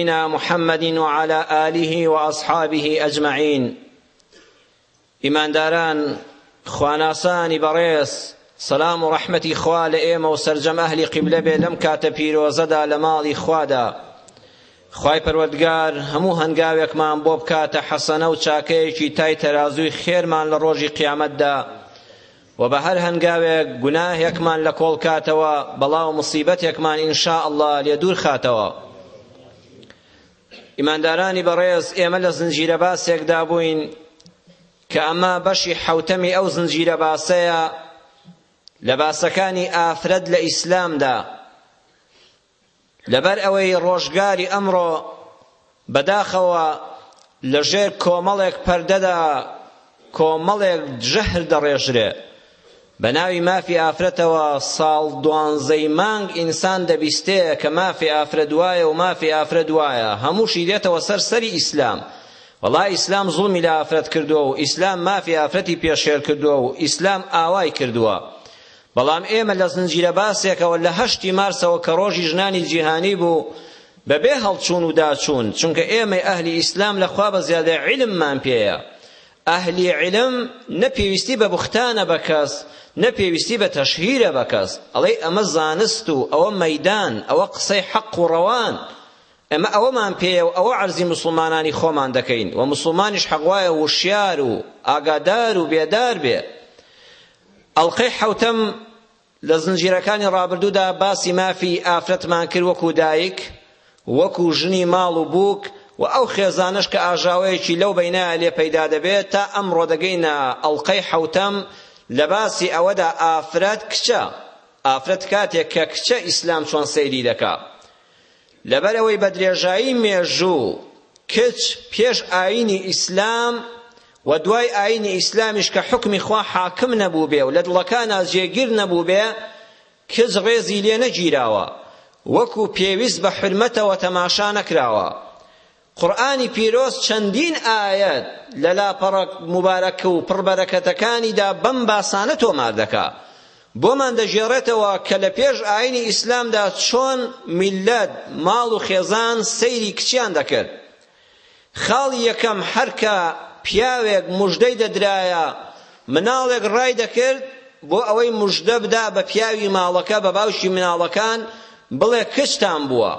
نبينا محمد وعلى آله وأصحابه أجمعين إمان داران خواناسانی بەڕێز سلام و ڕەحمەتی خوا لە ئێمە و سەرجەم ئەهلی قیبلە بێ لەم کاتە پیرۆزەدا لە ماڵی خوادا خوای پەروەردگار هەموو هەنگاوێکمان بۆ بکاتە حەسەنە و چاکەیەکی تای تەرازووی خێرمان لە ڕۆژی قیامەتدا وە بە هەر هەنگاوێک گوناهێکمان لە کۆڵ کاتەوە بەڵاو مصیبەتێکمان ان شاء اللە لێ دوور خاتەوە ئیماندارانی بەڕێز ئێمە لە زنجیرە باسێکدا بووین کە ئەمە بەشی حوتەمی ئەو زنجیرە باسەیە لە باسەکانی ئافرەت لە ئیسلامدا لەبەر ئەوەی ڕۆژگاری ئەمڕۆ بەداخەوە لە ژێر کۆمەڵێک پەردەدا کۆمەڵێک جەهل دەڕێژرێ بە ناوی مافی ئافرەتەوە ساڵ دوانزەی مانگ ئینسان دەبیستێ کە مافی ئافرەت وایە و مافی ئافرەت وایە هەمووشی دێتەوە سەر سەری ئیسلام وەڵا ئیسلام زوڵمی لە ئافرەت کردووە و ئیسلام مافی ئافرەتی پێشێل کردووە و ئیسلام ئاوای کردووە بەڵام ئێمە لە زنجیرە باسێکەوە لە هەشتی مارسەوە کە ڕۆژی ژنانی جیهانی بوو بەبێ هەڵچوون و داچوون چونکە ئێمەی ئەهلی ئیسلام لە خوا بەزیادە عیلممان پێیە ئەهلی عیلم نە پێویستی بە بوختانە بە کەس نە پێویستی بە تەشهیرە بە کەس ئەڵێی ئەمە زانست و ئەوە مەیدان ئەوە قسەی حەق و ڕەوان ئەمە ئەوەمان پێیە و ئەوە عەرزی مسلمانانی خۆمان دەکەین و مسلمانیش حەق وایە وشیار و ئاگادار و بێدار بێ ئەڵقەی حەوتەم لە زنجیرەکانی ڕابردوودا باسی مافی ئافرەتمان کرد وەکو دایک وەکو ژنی ماڵ و بووک و ئەو خێزانەش کە ئاژاوەیەکی لەو بەینایە لێ پەیدا دەبێت تا ئەمڕۆ دەگەینە ئەڵقەی حەوتەم لە باسی ئەوەدا ئافرەت کچە ئافرەت کاتێک کە کچە ئیسلام چۆن سەیری دەکا لەبەرئەوەی بە درێژایی مێژوو کچ پێش ئاینی ئیسلام و دوای ئاینی ئیسلامیش کە حکمی خوا حاکم نەبووبێ و لە دڵەکانا جێگیر نەبووبێ کچ ڕێزی لێ نەگیراوە وەکو پێویست بە حرمەتەوە تەماشا نەکراوە قورئانی پیرۆز چەندین ئایەت لە لاپەڕە موبارەک و پڕ بەرەکەتەکانیدا بەم باسانە تۆمار دەکا. بۆمان دەگێڕێتەوە کە لە پێش ئایینی ئیسلامدا چۆن میللەت، ماڵ و خێزان سەیری کچیان دەکرد. خاڵی یەکەم هەر کە پیاوێک موژدەی دەدرایە، مناڵێک ڕای دەکرد بۆ ئەوەی موژدە بدا بە پیاوی ماڵەکە، بە باوکی مناڵەکان بڵێ کچتان بووە.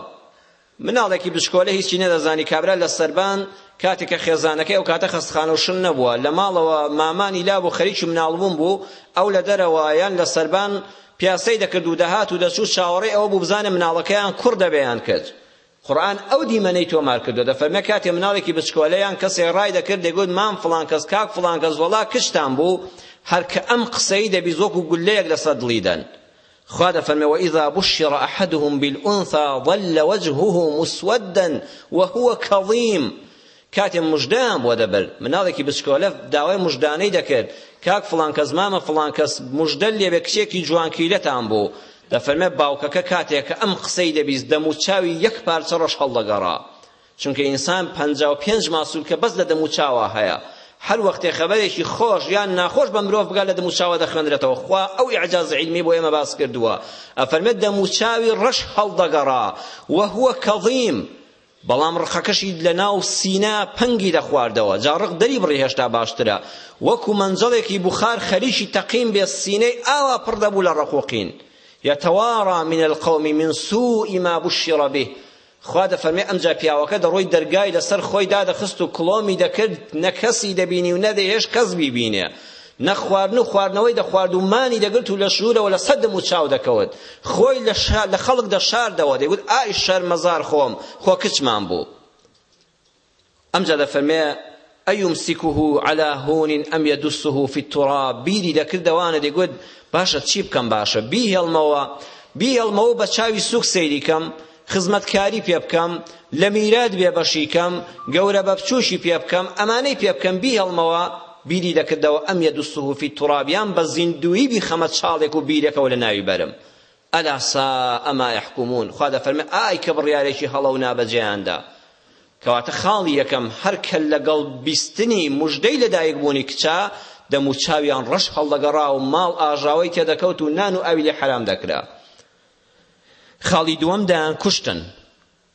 مناڵێکی بچکۆلە هیچی نەدەزانی کابرا لە سەربان کاتێک کە خێزانەکەی ئەو کاتە خەستخانە و شل نەبووە لە ماڵەوە مامانی لابوو خەریکی مناڵبوون بوو ئەو لە دەرەوە یان لە سەربان پیاسەی دەکرد و دەهات و دەچوو چاوەڕێ ئەوە بوو بزانێ مناڵەکەیان کوڕ دەبێ یان کچ قورئان ئەو دیمەنەی تۆمار کردو دەفەرمێ کاتێ مناڵێکی بچکۆلەیان کەسێ ڕای دەکرد دەگوت مام فڵان کەس کاک فڵان کەس وەڵا کچتان بوو هەر کە ئەم قسەی دەبی زۆک و گولەیەک لەسەر دڵی دەن خوا دەفەرمێ وإذا بشر أحدهم بالأنثى ظل وجهه مسودا وهو كظيم کاتێ مژدەیان بۆ دەبرد مناڵێکی بچکۆلە داوای مژدانەی دەکرد کاک فڵان کەس مامە فڵان کەس مژدە لێبێ کچێکی جوانکیلەتان بوو دەفەرمێ باوکەکە کاتێک ئەم قسەی دەبیست دەموچاوی یەک پارچە ڕەش هەڵدەگەڕا چونکە ئینسان پەنجا و پێنج ماسولکە بەس لە دەم و چاوا هەیە هەر وەختێ خەبەرێکی خۆش یان ناخۆش بە مرۆڤ بگات لە دەم و چاوە دەخوێنرێتەوە خوا ئەو ئیعجاز عیلمی بۆ ئێمە باس کردووە ئەفەرمێت دەم و چاوی ڕەش هەڵدەگەڕا وهو کەظیم بەڵام ڕقەکەشی لەناو سینا پەنگی دەخواردەوە جا ڕق دەری بڕی هێشتا باشترە وەکو مەنجەڵێکی بخار خەریکی تەقین بێ سینەی ئاوا پڕ دەبوو لە ڕق و قین یتوارا من القوم من سوء ما بشر به خوا دەفەرمێ ئەمجا پیاوەکە دەڕۆی دەرگای لەسەر خۆی دادەخست و کڵۆمی دەکرد نە کەسی دەبینی و نەدەهێش کەس بیبینێ نە خواردن و خواردنەوەی دەخوارد و مانی دەگرت و لە ژوورەوە لە سەدم و چاو دەکەوت خۆی لە خەڵک دەشاردەوە دەیگوت ئای شەرمەزار خۆم خۆ کچمان بوو ئەمجا دەفەرمێ ئەیومسیکه علی هون ئەم یدسه فی التراب بیری دەکردەوانە دەیگوت باشە چی بکەم باشە بیهێڵمەوە بیهێڵمەوە بە چاوی سوک سەیری کەم خزمەتکاری پێ بکەم لە میرات بێبەشی کەم گەورە بە بچووکی پێ بکەم ئەمانەی پێ بکەم بیهێڵمەوە بیری دەکردەوە ئەم یدسه فی التراب یان بە زیندوویی بیخەمە چاڵێک و بیرەکەوە لە ناوی بەرم الا ساء ما یحکمون خوا دەفەرمێ ئای کە بڕیارێکی هەڵە و نابەجێیان دا کەواتە خاڵی یەکەم هەر کە لەگەڵ بیستنی مژدەی لەدایک بوونی کچە دەموچاویان ڕەش هەڵدەگەڕا و ماڵ ئاژاوەی تێدەکەوت و نان و ئاوی لێ حەرام دەکرا خاڵی دووەم دەیان کوشتن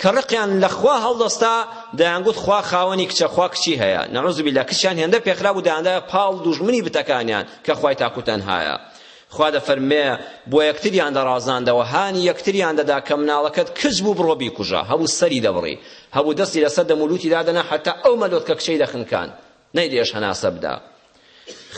کە ڕقیان لە خوا هەڵدەستا دەیانگوت خوا خاوەنی کچە خوا کچی هەیە نعوذ باللە کچیان هێندە پێخرا بوو دەیاندایە پاڵ دوژمنی بتەکانیان کە خوای تاکو تەنهایە خوا دەفەرمێ بۆ یەکتریان دەڕازاندەوە هانی یەکتریان دەدا کە مناڵەکەت کچ بوو بڕۆ بیکوژە هەبوو سەری دەبڕی هەبوو دەستی لەسەر دەمولوتی دادەنا حتا ئەو مەلۆتکە کچەی دەخنکان نەیدێش هەناسە بدا.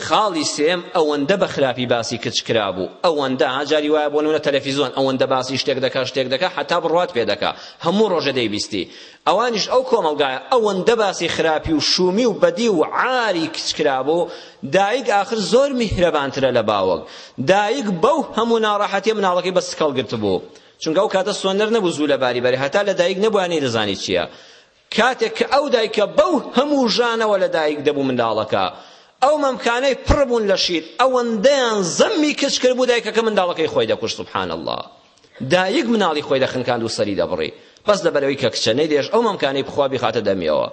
خاڵی سێیەم ئەوەندە بە خراپی باسی کچ کرابوو ئەوەندە جاری وایە بۆ نمونە تەلەفیزۆن ئەوەندە باسی شتێک دەکا شتێک دەکا حەتا بڕوات پێ دەکا هەموو ڕۆژە دەیبیستی ئەوانیش ئەو کۆمەڵگایە ئەوەندە باسی خراپی و شومی و بەدی و عاری کچ کرابوو دایک ئاخر زۆر میهرەبانترە لە باوەک دایک بەو هەموو ناڕەحەتی مناڵەکەی بە سکەڵ گرتبوو چونکە ئەو کاتە سۆنەر نەبوو زوو لە باری بەرێ هەتا لە دایک نەبووە نەیدەزانی چییە کاتێک کە ئەو دایکە بەو هەموو ژانەوە لە دایک دەبوو منداڵەکە ئەو مەمکانەی پڕ بوون لە شیر ئەوەندەیان زەممی کچ کرد بوو دایکەکە منداڵەکەی خۆی دەکوشت سبحان الله دایک مناڵی خۆی دەخنکاند و سەری دەبڕی بەس لەبەرەوەی کە کچە نەیدێش ئەو مەمکانەی بخوا بیخاتە دەمیەوە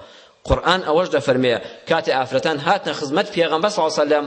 قورئان ئەوەش دەفەرمێ کاتێ ئافرەتان هاتنە خزمەت پێغەمبەر صلی الله علیه و سلم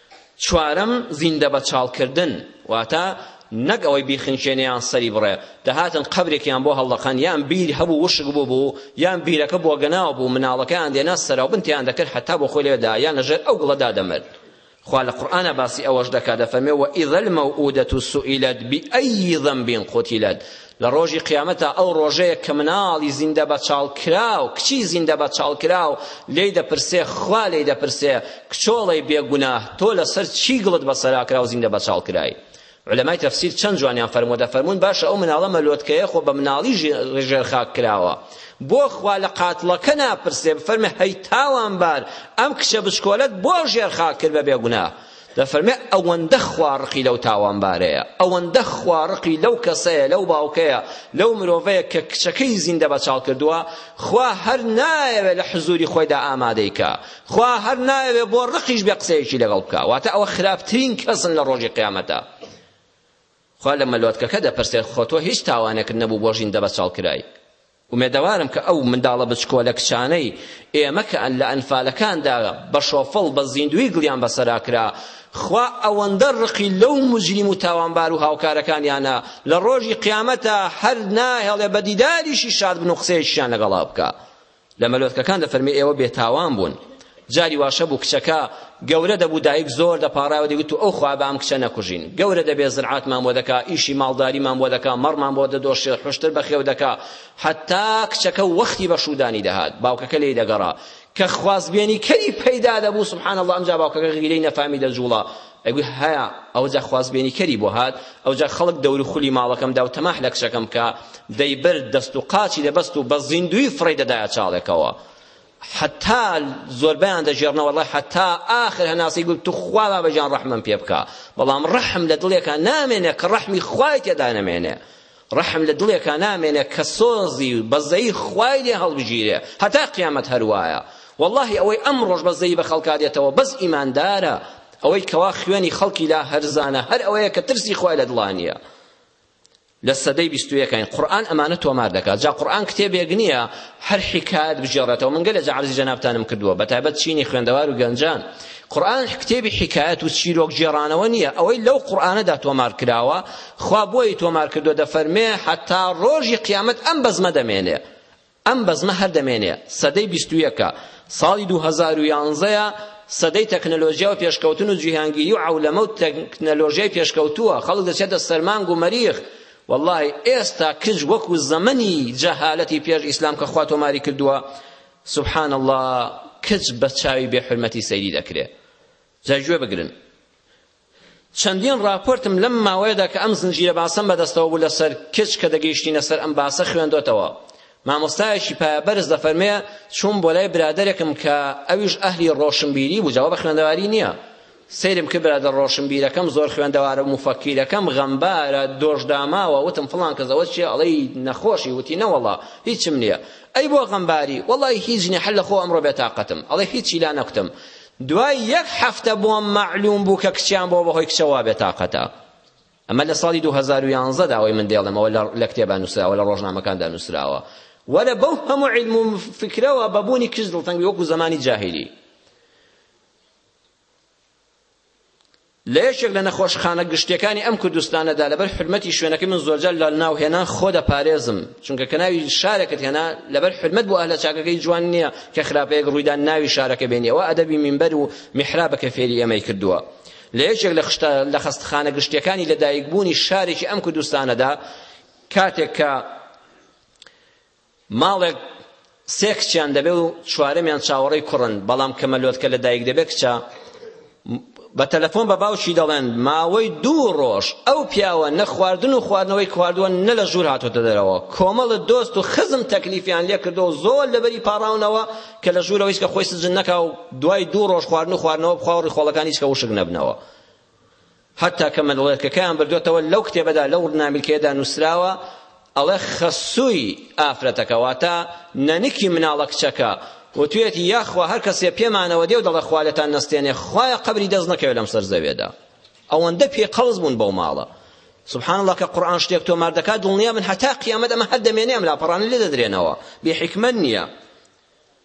چوارەم، زیندە بەچاڵ کردن، واتە، نەک ئەوەی بیخنکێنێ یان سەری بڕێ، دەهاتن قەبرێکیان بۆ هەڵدەقەن، یان بیر هەبوو وشک بووبوو، یان بیرەکە بۆگەناو بوو، مناڵەکەیان دێنا سەراوبن تێیان دەکرد هەتا بۆ خۆی لەوێ دایان لەژێر ئەو گڵەدا دەمرد. خوا لە قورئانا باسی ئەوەش دەکات دەفەرمێ وەئیذەلمەوئودەتو سوئیلەت بئەیی ذەنبین قوتیلەت لە ڕۆژی قیامەتا ئەو ڕۆژەیە کە مناڵی زیندە بە چاڵ کراو کچی زیندە بە چاڵ کراو لێی دەپرسێ خوا لێی دەپرسێ کچۆڵەی بێگوناه تۆ لەسەر چی گڵت بەسەرا کراو زیندە بە چاڵ کرای علەمای تەفسیر چەند جوانیان فەرمووە دەفەرموون باشە ئەو مناڵە مەلۆتکەیە خۆ بە مناڵی ژێر خاک کراوە بۆ خوا لە قاتڵەکە ناپرسێ بفەرمێ هەی تاوانبار ئەم کچە بچکۆلەت بۆ ژێر خاک کرد بە بێگوناه دەفەرمێ ئەوەندە خوا ڕقی لەو تاوانبارەیە، ئەوەندە خوا ڕقی لەو کەسەیە، لەو باوکەیە، لەو مرۆڤەیە کە کچەکەی زیندە بەچاڵ کردووە، خوا هەر نایەوێ لە حزووری خۆیدا ئامادەی کا، خوا هەر نایەوێ بۆ ڕقیش بێ قسەیەکی لەگەڵ بکا، واتە ئەوە خراپترین کەسن لە ڕۆژی قیامەتا. خوا لە مەلۆتکەکە دەپرسێ خۆ تۆ هیچ تاوانێکت نەبوو بۆ ژیندە بەچاڵ کرای؟ ئومێدەوارم کە ئەو منداڵە بچکۆلە کچانەی ئێمە کە لە ئەنفالەکاندا بە شۆفڵ بە زیندووی گڵیان بەسەرا کرا خوا ئەوەندە ڕقی لەو موجریم و تاوانبار و هاوکارەکانیانە لە ڕۆژی قیامەتا هەر ناهێڵێ بە دیداریشی شاد بن و قسەیەکیشیان لەگەڵا بکا لە مەلۆتکەکان دەفەرمێ ئێوە بێتاوان بوون جاری واشەبوو کچەکە گەورە دەبوو دایک زۆر دەپاڕایەوە دەگوت تو ئەو خوا بە ئەم کچە نەکوژین گەورە دەبێ زرعاتمان بۆ دەکا ئیشی ماڵداریمان بۆ دەکا مەڕمان بۆ دەدۆشێ حوشتر بەخێو دەکا حەتا کچەکە وەختی بە شوودانی دەهات باوکەکە لێی دەگەڕا کە خوازبێنی کەری پەیدا دەبوو سبحان الله ئەمجا باوکەکە غیرەی نەفامی دەجوڵا ئەگوی هەیە ئەوجا خوازبێنی کەری بۆ هات ئەوجا خەڵک دەور خولی ماڵەکەم دا و تەماح لە کچەکەم کە دەیبرد دەست و قاچی دەبەست و بە زیندوی فڕی دەدایە چاڵێکەوە حەتا زۆربەیان دەژێڕنە وەڵڵای حەتا ئاخر هەناسەی گوت توخوا بابەجان ڕەحمم پێ بکە بەڵام ڕەحم لە دڵێکا نامێنێ کە ڕەحمی خوای تێدا نەمێنێ ڕەحم لە دڵێکا نامێنێ کە سۆزی و بەزەیی خوای لێ هەڵبگیرێ هەتا قیامەت هەر وایە واللهی ئەوەی ئەم ڕۆژ بەزەیی بە خەڵکا دێتەوە بەس ئیماندارە ئەوەی کەوا خوێنی خەڵکی لا هەرزانە هەر ئەوەیە کە ترسی خوای لە دڵا نییە لە سەدەی بیست و یەکاین قورئان ئەمانە تۆمار دەکات جا قورئان کتێبێک نییە هەر حیکایەت بگێڕێتەوە من گەلێ جا عەرزی جەنابتانم کردووە بە تایبەت چینی خوێندەوار و گەنجان قورئان کتێبی حیکایەت و چیرۆک گێڕانەوە نییە ئەوەی لەو قورئانەدا تۆمار کراوە خوا بۆی تۆمار کردووە دەفەرمێ حەتا ڕۆژی قیامەت ئەم بەزمە دەمێنێ ئەم بەزمە هەر دەمێنێ، سەدەی بیست و یەکە، ساڵی دوو هەزار و یانزە یە، سەدەی تەکنەلۆژیا و پێشکەوتن و جیهانگیری و عەولەمە و تەکنەلۆژیای پێشکەوتووە، خەڵک دەچێتە سەر مانگ و مەریخ، وەڵڵاهی ئێستا کچ وەکوو زەمەنی جەهالەتی پێش ئیسلام کە خوا تۆماری کردووە، سبحان اللە، کچ بە چاوی بێ حورمەتی سەیری دەکرێ. جا گوێ بگرن. چەندین ڕاپۆرتم لەم ماوەیەدا کە ئەم زنجیرە باسەم بەدەستەوە بوو لەسەر کچ کە دەگەیشتینە سەر ئەم باسە خوێندۆتەوە مامۆستایەکی پایەبەرز دەفەرمێ چووم بۆ لای برادەرێکم کە ئەویش ئەهلی ڕۆشنبیری بوو جواب خوێندەواری نییە سەیرم کرد برادەر ڕۆشنبیرەکەم زۆر خوێندەوارە مفەکیرەکەم غەمبارە دۆش داماوە وتم فڵان کەس ئەوە چیە ئەڵێی نەخۆشی وتی نەوەڵا هیچم نییە ئەی بۆ غەمباری وەڵای هیچ نیە هەر لە خۆ ئەمڕۆ بێتاقەتم ئەڵێ هیچی لا نەکوتم دوای یەک هەفتە بۆم مەعلوم بوو کە کچیان بۆ بەهۆی کچەوە بێتاقەتە ئەمە لە ساڵی 2011 دا ئەوەی من دێڵم ئەوە لە کتێبا نووسراوە لە ڕۆژنامەکاندا نووسراوە وەلە بەو هەموو علم و فکرەوە بەبوونی کچ دڵتەنگی وەکو زمانی جاهلی لە یەکێک لە نەخۆشخانە گشتیەکانی ئەم کوردستانەدا لەبەر حورمەتی شوێنەکەی من زۆرجار لە ناو هێنان خۆ دەپارێزم چونکە کە ناوی شارەکەت هێنا لەبەر حورمەت بۆ ئەهلە چاکەکەی جوان نییە کە خراپەیەک ڕوویدا ناوی شارەکە بێنی ئەوە ئەدەبی مینبەر و میحرابە کە فێری ئێمەی کردووە لە یەکێک لە خشتە لە خەستخانە گشتیەکانی لەدایکبوونی شارێکی ئەم کوردستانەدا کاتێک کە ماڵێک سێ کچیان دەبێ و چوارەمیان چاوەڕێی کوڕن بەڵام کە مەلۆتکە لە دایک دەبێ کچە بە تەلەفۆن بە باوکی دەڵێن ماوەی دوو ڕۆژ ئەو پیاوە نە خواردن و خواردنەوەی خواردووە نە لە ژوور هاتۆتە دەرەوە کۆمەڵە دۆست و خزم تەکلیفیان لێ کردو و زۆر لەبەری پاڕاونەوە کە لە ژوورەوە هیچکە خۆی سجن نەکا و دوای دوو ڕۆژ خواردن و خواردنەوە بخوا و ڕیخۆڵەکان هیچکە وشک نەبنەوە هەتا کە ملڵکەکەیان بردۆتەوە لەو کتێبەدا لەو ڕنامیلکەیەدا نووسراوە ئەڵێ خەسووی ئافرەتەکە واتە نەنکی مناڵە کچەکە وتوێتی یاخوا هەر کەسێ پێمانەوە دێ و دەڵێ خوا لێتان نەستێنێ خوایە قەبری دەست نەکەوێ لەم سەر زەوێدا ئەوەندە پێ قەڵز بوون بەو ماڵە سبحان الله کە قورآن شتێک تۆمار دەکات دڵنیا بن هەتا قیامەت ئەمە هەر دەمێنێ ئەم لاپەڕانە لێ دەدرێنەوە بێ حیکمەت نییە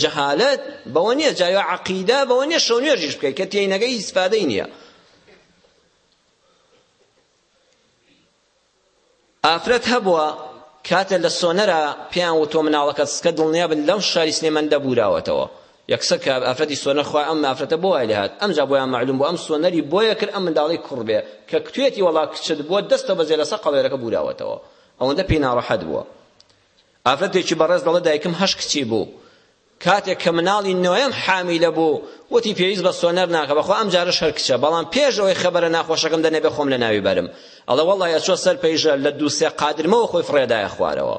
جەهالەت بەوە نیە جا یا عەقیدە بەوە نیە شەو نوێژیش بکەی کە تێینەگەی هیچ ئیسفادەی نیە ئافرەت هەبووە کاتێ لە سۆنەرە پێیان وتۆ مناڵەکەت سکە دڵنیا بن لەو شاری سلێمان دەبوراوەتەوە یەکسەر کە ئافرەتی سۆنەر خوا ئەم ئافرەتە بۆ وای لێهات ئەمجا بۆیان معلوم بۆ ئەم سۆنەری بۆیە کرد ئەم منداڵی کوڕ بێ کە کتێتی وەڵا کچت بۆ دەستە بەزێ لەسەر قەڵێرەکە بوراوەتەوە ئەوەندە پێی ناڕەحەت بووە ئافرەتێکی بەڕێز دەڵێت دایکم هەشت کچی بوو کاتێک کە مناڵی نۆیەم حامیلە بوو وتی پێویست بە سۆنەر ناکە بەخوا ئەم جارە شەر کچە بەڵام پێش ئەوەی خەبەرە ناخۆشەکەم دەنەبێ خۆم لە ناوی بەرم ئەڵە وەڵڵا ئەچۆ سەر پەیژە لە دوو سێ قادرمەوە خۆی فڕێدایە خوارەوە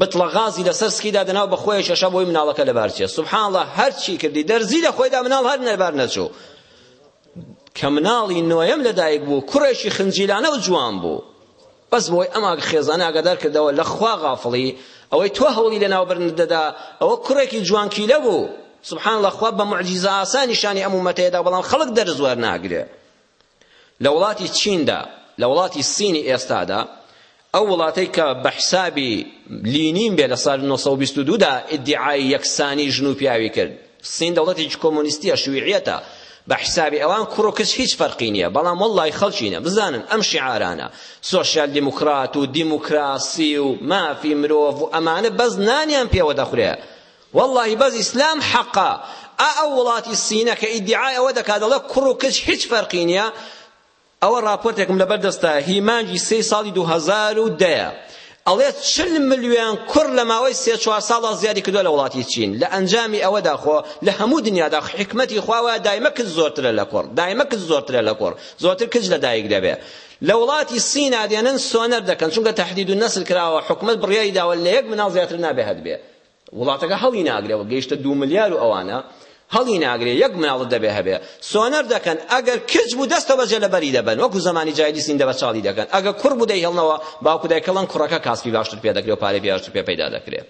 بتڵە غازی لەسەر سکیدا دەناو بە خۆی کێشا بۆی مناڵەکە لەبار چێ سبحان الله هەرچی کردی دەرزی لە خۆیدا مناڵ هەر نەبار نەچوو کە مناڵی نۆیەم لەدایک بوو کوڕێکی خنجیلانە و جوان بوو بەس بۆی ئەم خێزانە ئاگادار کردەوە لە خوا غافڵی ئەوەی تۆ هەوڵی لەناوبردنت دەدا ئەوە کوڕێکی جوانکیلە بوو سبحان اللە خوا بە معجیزە ئاسا نیشانی ئەم ئومەتەیەدا بەڵام خەڵک دەرز وەرناگرێ لە وڵاتی چیندا لە وڵاتی سینی ئێستادا ئەو وڵاتەی کە بە حسابی لینین بێ لە سال 1922 دا ئیدعای یەکسانی ژن و پیاوی کرد سین دەوڵەتێکی کۆمۆنیستیە شویعیەتە بە حسابی ئەوان کوڕ و کچ هیچ فەرقی نییە بەڵام وەڵڵای خەڵکینە بزانن ئەم شعارانە سۆسیال دیموکرات و دیموکراسی و مافی مرۆڤ و ئەمانە بەس نانیان پێوە دەخورێ واللهی بەس ئیسلام حەقە ئا ئەو وڵاتی سینە کە ئیدعای ئەوە دەکات دەڵێ کوڕ و کچ هیچ فەرقی نییە ئەوە ڕاپۆرتێکم لەبەر دەستە هی مانگی سێی ساڵی دوو هەزار و دە ئەڵێت چل ملیۆن کوڕ لە ماوەی سێ چوار ساڵدا زیادی کردووە لە وڵاتی چین لە ئەنجامی ئەوەدا خۆ لە هەموو دنیادا حکمەتی خواوە دایمە کچ زۆرترە لە کوڕ دایمە کچ زۆرترە لە کوڕ زۆرتر کچ لە دایک دەبێ لە وڵاتی سینا دێنن سۆنەر دەکەن چونکە تهدید و نەسل کراوە حکومت بڕیاری داوە لە یەک مناڵ زیاتر نابێ هەبێ وڵاتەکە هەڵی ناگرێ و گەیشتە دوو ملیار و ئەوانە هەڵی ناگرێ یەک مناڵت دەبێ هەبێ سۆنەر دەکەن ئەگەر کچ بوو دەستە بەجێ لە بەری دەبەن وەکو زمانی جایلی سیندە بە چاڵی دەکەن ئەگە کوڕ بوو دەیهێڵنەوە باوکو دایکە ڵەن کوڕەکە کاسپی باشتر پێ دەکرێ و پارەی باشتر پێ پەیدا دەکرێ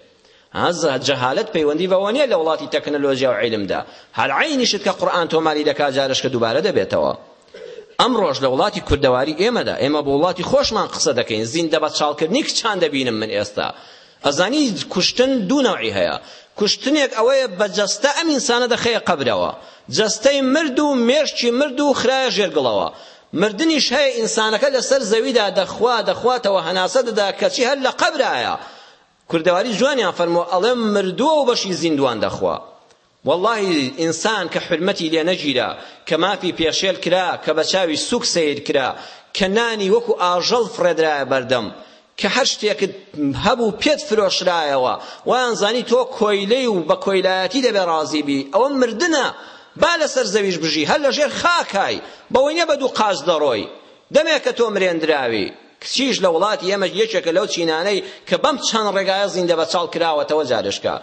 هەزە جەهالەت پەیوەندی بەوە نییە لە وڵاتی تەکنەلۆژیا و عیلمدا هەر عینیشت کە قورئان تۆماری دەکات جارشکە دووبارە دەبێتەوە ئەمڕۆش لە وڵاتی کوردەواری ئێمەدا، ئێمە بۆ وڵاتی خۆشمان قسە دەکەین، زیندە بەچاڵکردنی کچان دەبینم من ئێستا. ئەزانی کوشتن دوو نەوعی هەیە، کوشتنێک ئەوەیە بە جەستە ئەم ئینسانە دەخەیە قەبرەوە، جەستەی مرد و مێشکی مرد و خرایە ژێر گڵەوە. مردنیش هەیە ئینسانەکە لەسەر زەویدا دەخوا دەخواتەوە هەناسە دەدا کەچی هەر لە قەبرایە. کوردەواری جوانیان فەرمووە ئەڵێ مردووە و بەشی زیندووان دەخوا. وەڵاهی ئینسان کە حورمەتی لێ نەگیرا، کە مافی پێشێل کرا، کە بە چاوی سووک سەیر کرا، کە نانی وەکوو ئاژەڵ فڕێدرایە بەردەم، کە هەر شتێکت هەبوو پێت فرۆشرایەوە، وایان زانی تۆ کۆیلەی و بە کۆیلایەتی دەبێ ڕازی بی، ئەوە مردنە، با لەسەر زەویش بژی هەر لەژێر خاکای، بەوەی نییە بە دوو قاچ دەڕۆی، دەمێکە تۆ مرێندراوی. کچیش لە وڵاتی ئێمەش یەکێکە لەو چینانەی کە بەم چەند ڕێگایە زیندە بەچاڵ کراوەتەوە جارێشکە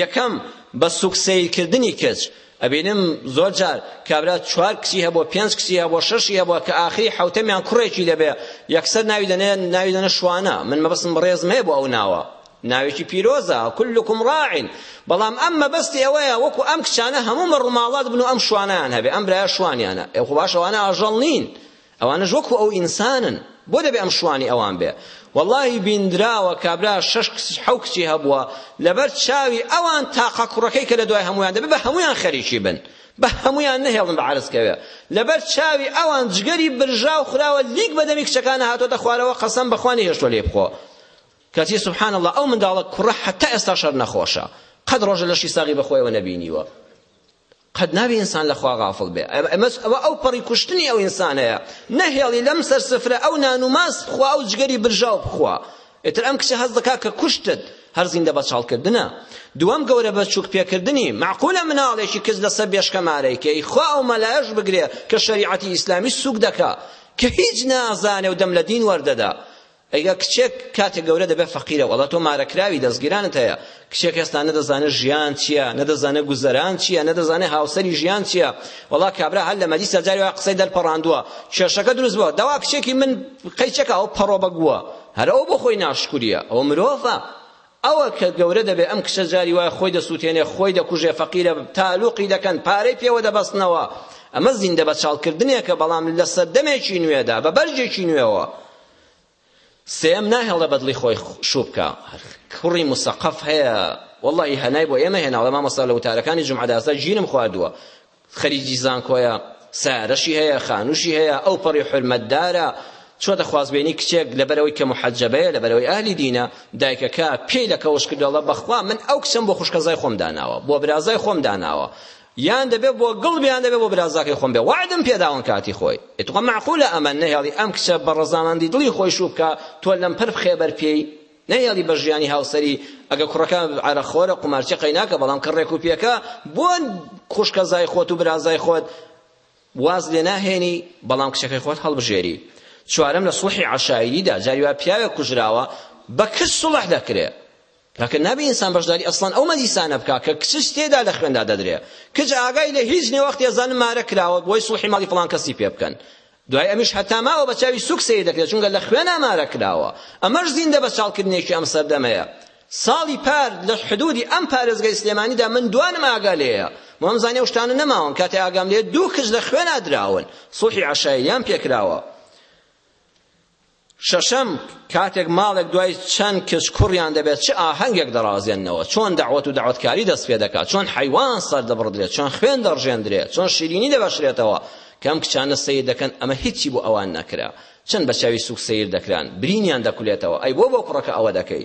یەکەم بە سوک سەیر کردنی کچ ئەبینم زۆر جار کابرا چوار کچی هەبوو پێنج کچی هەبوو شەشی هەبوو کە ئاخری حوتەمیان کوڕێکی دەبێ یەکسەر ناوی دەنێ ناوی دەنە شوانە من مەبەستم بەڕێزم هەیە بۆ ئەو ناوە ناوێکی پیرۆزە کلکم ڕاعین بەڵام ئەم مەبەستی ئەوەیە وەکو ئەم کچانە هەموو مەڕوماڵات بن و ئەم شوانیان هەبێ ئەم برایە شوانیانە ئەو خۆ باشەوانە ئاژەڵ نین ئەوانەش وەکو ئەو ئینسانن بۆ دەبێ ئەم شوانی ئەوان بێ وەڵاهی بیندراوە کابرا شەش کچ حەو کچی هەبووە لەبەر چاوی ئەوان تاقە کوڕەکەی کە لە دوای هەمویان دەبێ بە هەمویان خەریکی بن بە هەمویان نەهێڵن بە عەرز کەوێ لەبەر چاوی ئەوان جگەری برژاو خراوە لیک بە دەمی کچەکانە هاتۆتە خوارەوە قەسەم بەخوا نەهێشتوە لێ بخۆ کەچی سبحان الله ئەو منداڵە کوڕە حتا ئێستا شەر نەخۆشە قەت ڕۆژە لەشی ساغی بەخۆیەوە نەبینیوە قەت نابێ ئینسان لە خوا غافڵ بێ ئەمەش ئەوە ئەو پەڕی کوشتنی ئەو ئینسانەیە نەهێڵی لەم سەر سفرە ئەو نان و ماست بخوا ئەو جگەری برژاو بخوا ئێتر ئەم کچە هەست دەکا کە کوشتت هەر زیندە بەچاڵکردنە دووەم گەورە بە چووک پێکردنی معقولە مناڵێکی کچ لەسەر بێشکەمارەیکەی خوا ئەو مەلایەش بگرێ کە شەریعەتی ئیسلامی سووک دەکا کە هیچ نازانێ و دەم لە دین وەردەدا ئەگەر کچێک کاتێک گەورە دەبێت فەقیرە وەڵا تۆ مارەکراوی دەستگیرانت هەیە کچێک هێستا نەدەزانێت ژیان چییە نەدەزانێت گوزەران چییە نەدەزانێت هاوسەری ژیان چییە وەڵا کابرا هەر لە مەجلیسا جاری وا قسەی دەرپەڕاندووە کێشەکە دروست بووە دەوا کچێکی من قەیچەکە ئەو پەڕۆ بە گووە هەر ئەو بۆ خۆی ناشکورییە ئەوە مرۆڤە ئەوە کە گەورە دەبێ ئەم کچە جاری وای خۆی دەسووتێنێ خۆی دەکوژێ فەقیرە تالوقی دەکەن پارەی پێوە دەبەستنەوە ئەمە زیندە بە چاڵکردنێکە بەڵام لە سەردەمێکی نوێدا بە بەرجێکی نوێەوە سێیەم ناهێڵێ بەدڵی خۆی شوو بکا کوڕی مسەقەف هەیە واللهی هەنای بۆ ئێمە هێناوە مامۆستا لە وتارەکانی جمعەدا ئەستا گیرم خواردووە خەریجی زانکۆیە سارەشی هەیە خانووشی هەیە ئەو پەڕی حرمەتدارە چۆتە خوازبێنی کچێک لەبەرەوەی کە محەجەبەیە لەبەرەوەی ئەهلی دینە دایکەکە پێی لە کەوش کردەڵە بەخوا من ئەو کچەم بۆ خوشکەزای خۆم داناوە بۆ برازای خۆم داناوە یان دەبێ بۆ گڵ بێ یان دەبێ بۆ برازاکەی خۆم بێ وەعدم پێداون کاتی خۆی ئێتوقە مەعقولە ئەمە نەهێڵی ئەم کچە بە ڕەزامەندی دڵی خۆی شوو بکا تۆ لەم پەر بخەیە بەر پێی نەهێڵی بە ژیانی هاوسەری ئەگە کوڕەکە عەرەخۆرە قومارچی قەیناکە بەڵام کە ڕێک و پێکە بۆ خوشکەزای خۆت و برازای خۆت واز لێ ناهێنی بەڵام کچەکەی خۆت هەڵبژێری چوارەم لە سوڵحی عەشایریدا جاری وا پیاوێک کوژراوە بە کچ سوڵح دەکرێ تاکە نابێ ئینسان بەشداری ئەسڵەن ئەو مەجلیسانە بکا کە کچش تێدا لە خوێندا دەدرێ کچ ئاگای لە هیچ نیە وەختی ئەزانن مارە کراوە بۆی سوڵحی ماڵی فڵان کەسی پێ بکەن دوای ئەمیش هەتا ماوە بە چاوی سوک سەیر دەکرێت چونکە لە خوێنا مارە کراوە ئەمەش زیندە بە چاڵکردنێکی ئەم سەردەمەیە ساڵی پار لە حدودی ئەم پارێزگای سلێمانیدا من دوانم ئاگا لێیە مام زانێ و شتانە نەماون کاتێ ئاگام لێ دوو کچ لە خوێنا دراون سوڵحی عەشایریان پێکراوە شەشەم، کاتێک ماڵێک دوای چەند کچ کوڕیان دەبێت چ ئاهەنگێک دەڕازێننەوە، چۆن دەعوەت و دەعوەتکاری دەست پێ دەکات، چۆن حەیوان سەر دەبڕدرێت، چۆن خوێن دەڕژێندرێت، چۆن شیرینی دەبەشرێتەوە، کە ئەم کچانە سەیر دەکەن ئەمە هیچی بۆ ئەوان نەکرا، چەند بە چاوی سووک سەیر دەکران، برینیان دەکولێتەوە، ئەی بۆ بۆ کوڕەکە ئەوە دەکەی؟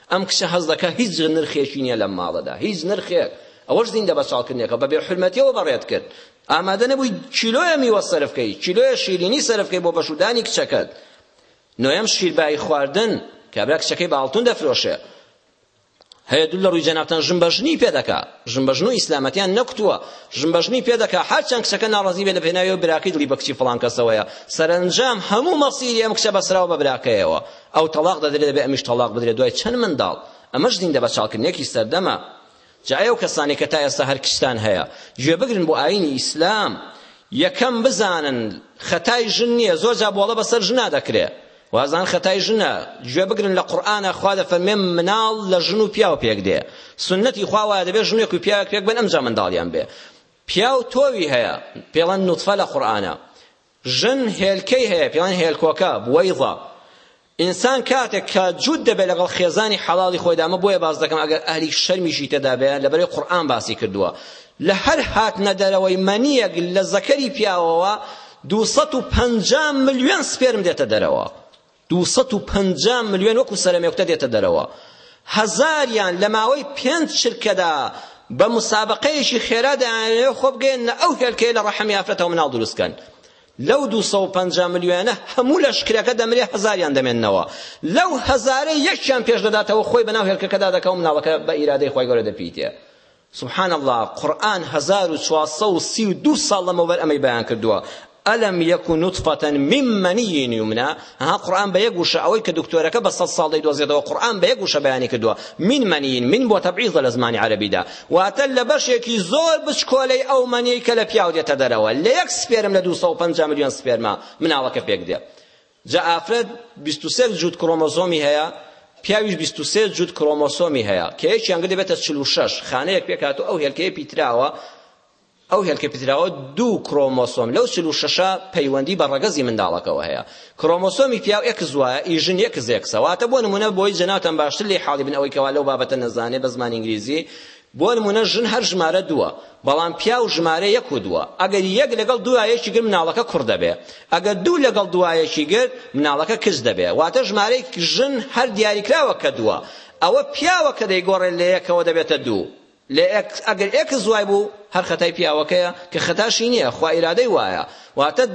ئەم کچە هەست دەکا هیچ نرخێکی نیە لەم ماڵەدا هیچ نرخێک ئەوەش زیندە بەچاڵکردنێکە بە بێ حورمەتیەوە بەڕێت کرد ئامادە نەبووی کیلۆیە میوە سەرف کەی کیلۆیە شیرینی سەرف کەی بۆ بەشودانی کچەکەت نۆیەم شیربای خواردن کابرا کچەکەی بە ئاڵتون دەفرۆشێ هەیە دوو لە ڕووی جەنابتان ژن بە ژنی پێ دەکا ژن بە ژن و ئیسلامەتیان نەکوتووە ژن بە ژنی پێ دەکا هەرچەند کچەکە ناڕازی بێ لە پێناوی و براکەی دڵی بە کچی فڵان کەسەوەیە سەرەنجام هەموو مەسیری ئەم کچە بەسراوە بە براکەیەوە ئەو تەڵاق دەدرێت دەبێت ئەمیش تەڵاق بدرێت دوای چەند منداڵ ئەمەش زیندە بەچاڵکردنێکی سەردەمە جا ئێوە کەسانێک کە تا ئێستا هەر کچتان هەیە گوێ بگرن بۆ ئایینی ئیسلام یەکەم بزانن خەتای ژن نییە زۆر جا بۆڵە بەسەر ژنا دەکرێ وازان خەتای ژنە گوێ بگرن لە قورئانە خوا دەفەرمێ مناڵ لە ژن و پیاو پێک دێ سنەتی خوا وایە دەبێ ژنێک و پیاوێک پێک بن ئەمجا منداڵیان بێ پیاو تۆوی هەیە پێڵەن نوتفە لە قورئانە ژن هێلکەی هەیە پێیان هێلکۆکە، بویضە، ئینسان کاتێک کە جوت دەبێت لەگەڵ خێزانی حەڵاڵی خۆیدا ئەمە بۆیە باس دەکەم ئەگەر ئەهلی شەرمیشی تێدابێت لەبەرەی قورئان باسی کردووە لە هەر هاتنە دەرەوەی مەنیەک لە زەکەری پیاوەوە دوو سەد و پەنجا ملیۆن سپێرم دێتە دەرەوە دوو سەد و پەنجا ملیۆن وەکو سەرەنوێکتە دێتە دەرەوە، هەزاریان لە ماوەی پێنج چرکەدا بە مسابەقەیەکی خێرا دەیانەوێت خۆبگەیەننە ئەو هێلکەیە لە ڕەحمی ئافرەتەوە منداڵ دروست بکەن. لەو دوو سەد و پەنجا ملیۆنە هەموو لەشکرەکە دەمرێ هەزاریان دەمێننەوە، لەو هەزارە یەکیان پێش دەداتەوە خۆی بەناو هێلکەکەدا دەکا و منداڵەکە بە ئیرادەی خوای گەورە دەپیتێ. سبحان اللە قورئان هەزار و چوار سەد و سی و دوو ساڵ لەمەوبەر ئەمەی بەیان کردووە ئەلم یەکو نوتفەتە من منی یومنا ها قورئان بە یەک وشە ئەوەی کە دکتۆرەکە بە سەد ساڵ دەیدۆزێتەوە قورئان بە یەک وشە بەیانی کردووە من منین من بۆ تەبعیزە لە زمانی عەرەبیدا واتە لە بەشێکی زۆر بچکۆلەی ئەو منیەی کە لە پیاو دێتە دەرەوە لە یەک سپێرم لە دوو سەد و پەنجا ملیۆن سپێرما مناڵەکە پێک دێ جا ئافرەت بیست و سێ جووت کرۆمۆزۆمی هەیە، پیاویش بیست و سێ جووت کرۆمۆسۆمی هەیە، کە یەکیان گرت دەبێتە چل و شەش، خانەیەک پێکهاتوو ئەو هێلکەیە پیتراوە، ئەو هێلکە پیتراوە دوو کرۆمۆسۆم لەو چل و شەشە پەیوەندی بە ڕەگەزی منداڵەکەوە هەیە، کرۆمۆسۆمی پیاو ئێکس وایە، ئی ژن ئێکس ئێکسە، واتە بۆ نموونە بۆی جەنابتان باشتر لێی حاڵی بن ئەوەی کەوا لەو بابەتە نەزانێ بە زمانی ئینگلیزی، بۆ نموونە ژن هەر ژمارە دووە، بەڵام پیاو ژمارە یەک و دووە، ئەگەر یەک لەگەڵ دوایەکی گرت مناڵەکە کوڕ دەبێت، ئەگەر دوو لەگەڵ دوایەکی گرت مناڵەکە کچ دەبێت، واتە ژمارەی ژن هەر دیاریکراوە کە دووە، ئەوە پیاوە کە دەیگۆڕێت لە یەکەوە دەبێتە دوو لە ئێکس، ئەگەر ئێکس دوای بوو هەر خەتای پیاوەکەیە کە خەتاشی نییە خوا ئیرادەی وایە، واتە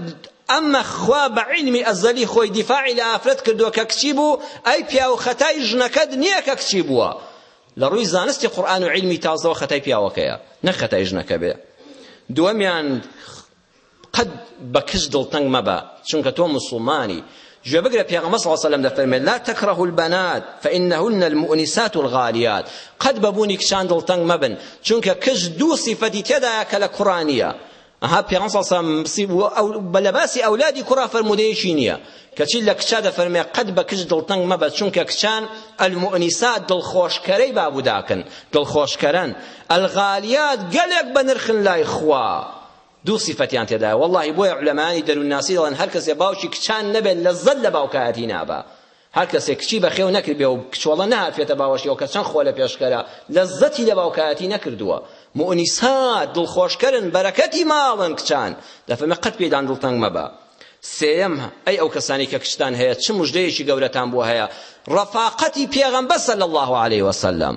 ئەمە خوا بە عیلمی ئەزەلی خۆی دیفاعی لە ئافرەت کردووە کە کچی بوو، ئەی پیاو خەتای ژنەکەت نییە کە کچی بووە، لە ڕووی زانستی قورئان و عیلمی تازەوە خەتای پیاوەکەیە نەک خەتای ژنەکە بێ دووەمیان قەد بە کچ دڵتەنگ مەبە چونکە تۆ مسوڵمانی جوێ بگرە پێغەمبەر صلی الله علیه و سلم دەفەرمێت لا تکره البنات فإنهن المؤنسات الغالیات قەد بەبوونی کچان دڵتەنگ مەبن چونکە کچ دوو صفەتی تێدایە کە لە کوڕانیە ئەها پێ ساڵ سامسی بووە ئەو بە لەباسی ئەولادی کوڕا فەرموودەیەکی نییە کەچی لە کچا دەفەرمێ قەت بە کچ دڵتەنگ مەبە چونکە کچان ئەلمؤنیسا دڵخۆشکەرەی بابوداکن دڵخۆشکەرەن ئەلغالیات گەلێک بە نرخن لای خوا دوو صفەتیان تێدایە واللهی بۆیە علەمانی دەروونناسی دەڵێن هەر کەسێ باوکی کچان نەبێت لەزەت لە باوکایەتی نابا هەر کەسێک کچی بەخێو نەکردبێ و کچۆڵە نەهاتبێتە باوەشیەوە کە چەند خۆ لە پێشکەرە، لەززەتی لە باوکایەتی نەکردووە. موئونیسە، دڵخۆشکەرن، بەرەکەتی ماڵن کچان. دەفەرمێ قەت پێیدان دڵتەنگ مەبە. سێیەم، ئەی ئەو کەسانەی کە کچتان هەیە چ موژدەیەکی گەورەتان بۆ هەیە، ڕەفاقەتی پێغەمبەر صلی اللە علیە وسلم،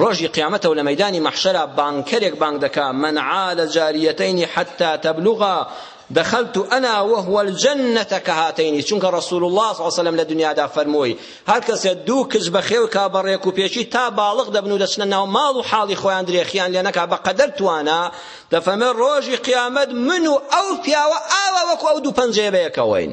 ڕۆژی قیامەتە و لە مەیدانی مەحشەرا بانگکەرێک بانگ دەکا من عال جاریەتەین حتا تبلغا دخلت انا وهو الجنة كهاتين چونکە رسول الله صلی الله علیه وسلم لە دنیادا فەرمووی هەر کەسێ دوو کچ بەخێو کا بە ڕێک و پێکی تا باڵغ دەبن و دەچنە ناو ماڵ و حاڵی خۆیان درێخیان لێ نەکا بە قەدەر توانا دەفەرمێ ڕۆژی قیامەت من و ئەو پیاوە ئاوا وەکو ئەو دوو پەنجەیە بەیەکەوەین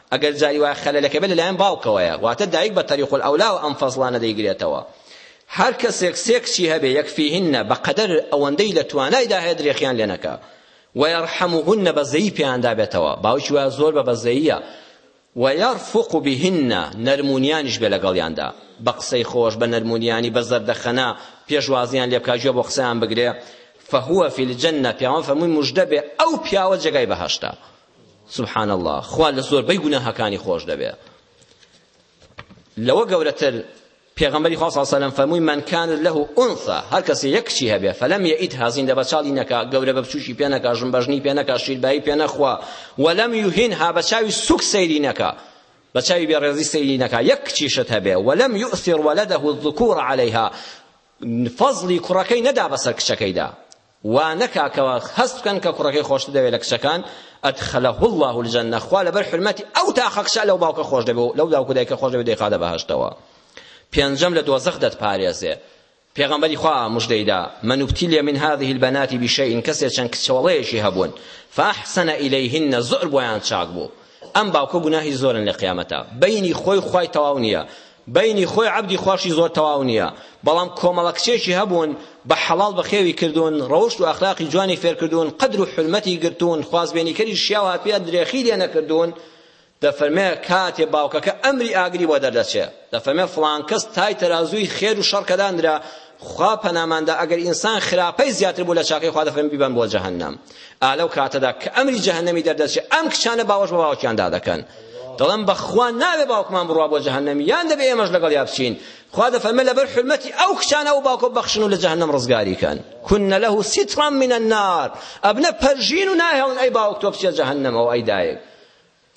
ئەگەر جاری وایە خەلەلەکە بێت لەلایەن باوکەوەیە، واتە دایک بە طریق الاولی و ئەم فەزڵانە دەیگرێتەوە. هەر کەسێک سێ کچی هەبێ یەکفیهن بە قەدەر ئەوەندەی لە توانایدا هەیە درێخیان لێ نەکا. ویرحمهن بەزەیی پێیان دابێتەوە، باوکی وایە زۆر بە بەزەییە. ویرفق بهن نەرمونیانیش بێ لەگەڵیاندا، بە قسەی خۆش، بە نەرمونیانی، بە زەردەخەنە پێشوازییان لێ بکا، گوێ بۆ قسەیان بگرێ. فهو فی الجنە، پیاوان فەرمووی موژدە بێ ئەو پیاوە جێگای بەهەشتە. سبحان اللە خوا لە زۆربەی گوناهەکانی خۆش دەبێ لەوە گەورەتر پێغەمبەری خوا صلی الله فەرمووی من کان له انثى هەر کەسێ یەک کچی هەبێ فلم یئید هازین دە بەچاڵی نەکا گەورە بە بچوشی پێ نەکا ژن بەژنی پێ نەکا شیربایی پێ نەخوا ولم یهین ها بەچاوی سوک سەیری نەکا بەچاوی بێڕێزی سەیری نەکا یەک کچیشت هەبێ ولم یؤثر ولده الذکور علیها فەزلی کوڕەکەی نەدا بەسەر کچەکەیدا وانەکا کە هەست بکەن کە کوڕەکەی خۆشتر دەوێت لە کچەکان، ادخله اللە الجنە، خوا لەبەر حورمەتی ئەو تاقە کچە لەو باوکە خۆش دەبێت و لەو داوک و دایکە خۆش دەبێت و دەیخاتە بەهەشتەوە. پێنجەم لە دۆزەخ دەتپارێزێ. پێغەمبەری خوا مژدەی دا، من ابتلی من هذه البنات بشیء، کەسێ چەند کچەوەڵەیەکی هەبوون، فاحسن الیهن، زۆر بۆیان چاک بوو، ئەم باوکە گوناهی زۆرن لە قیامەتا بەینی خۆی خوای تەواو نیە بەینی خۆی عەبدی خواشی زۆر تەواو نیە بەڵام کۆمەڵە کچێکی هەبوون بە حەڵاڵ بەخێوی کردوون ڕەوشت و ئەخلاقی جوانی فێرکردوون قەدر و حرمەتی گرتوون خوازبێنیکەری شیاو هاتوویە درێخی لێ نەکردوون دەفەرمێ کاتێ باوکەکە ئەمری ئاگری بۆ دەردەچێ دەفەرمێ فڵان کەس تای تەرازووی خێر و شەڕ کە دانرا خوا پەناماندا ئەگەر ئینسان خراپەی زیاتر بوو لە چاکەی خوا دەفەرمێ بیبەن بۆ جەهەنەم ئا لەو کاتەدا کە ئەمری جەهەنەمی دەردەچێ ئەم کچانە باوەش بە باوەکیاندا دەکەن دەڵێن بەخوا ناوێ باوکمان بڕوا بۆ جەهەنەمی یان دەبێ ئێمەش لەگەڵ یا بچین خوا دەفەرمێ لەبەر حرمەتی ئەو کچانە ئەو باوکە بەخشن و لە جەهەنەم ڕزگاری کەن کونە لەه سیترا من النار ئەبنە پەرژین و ناهێڵن ئەی باوک تۆ بچێ جەهەنەمەوە ئەی دایک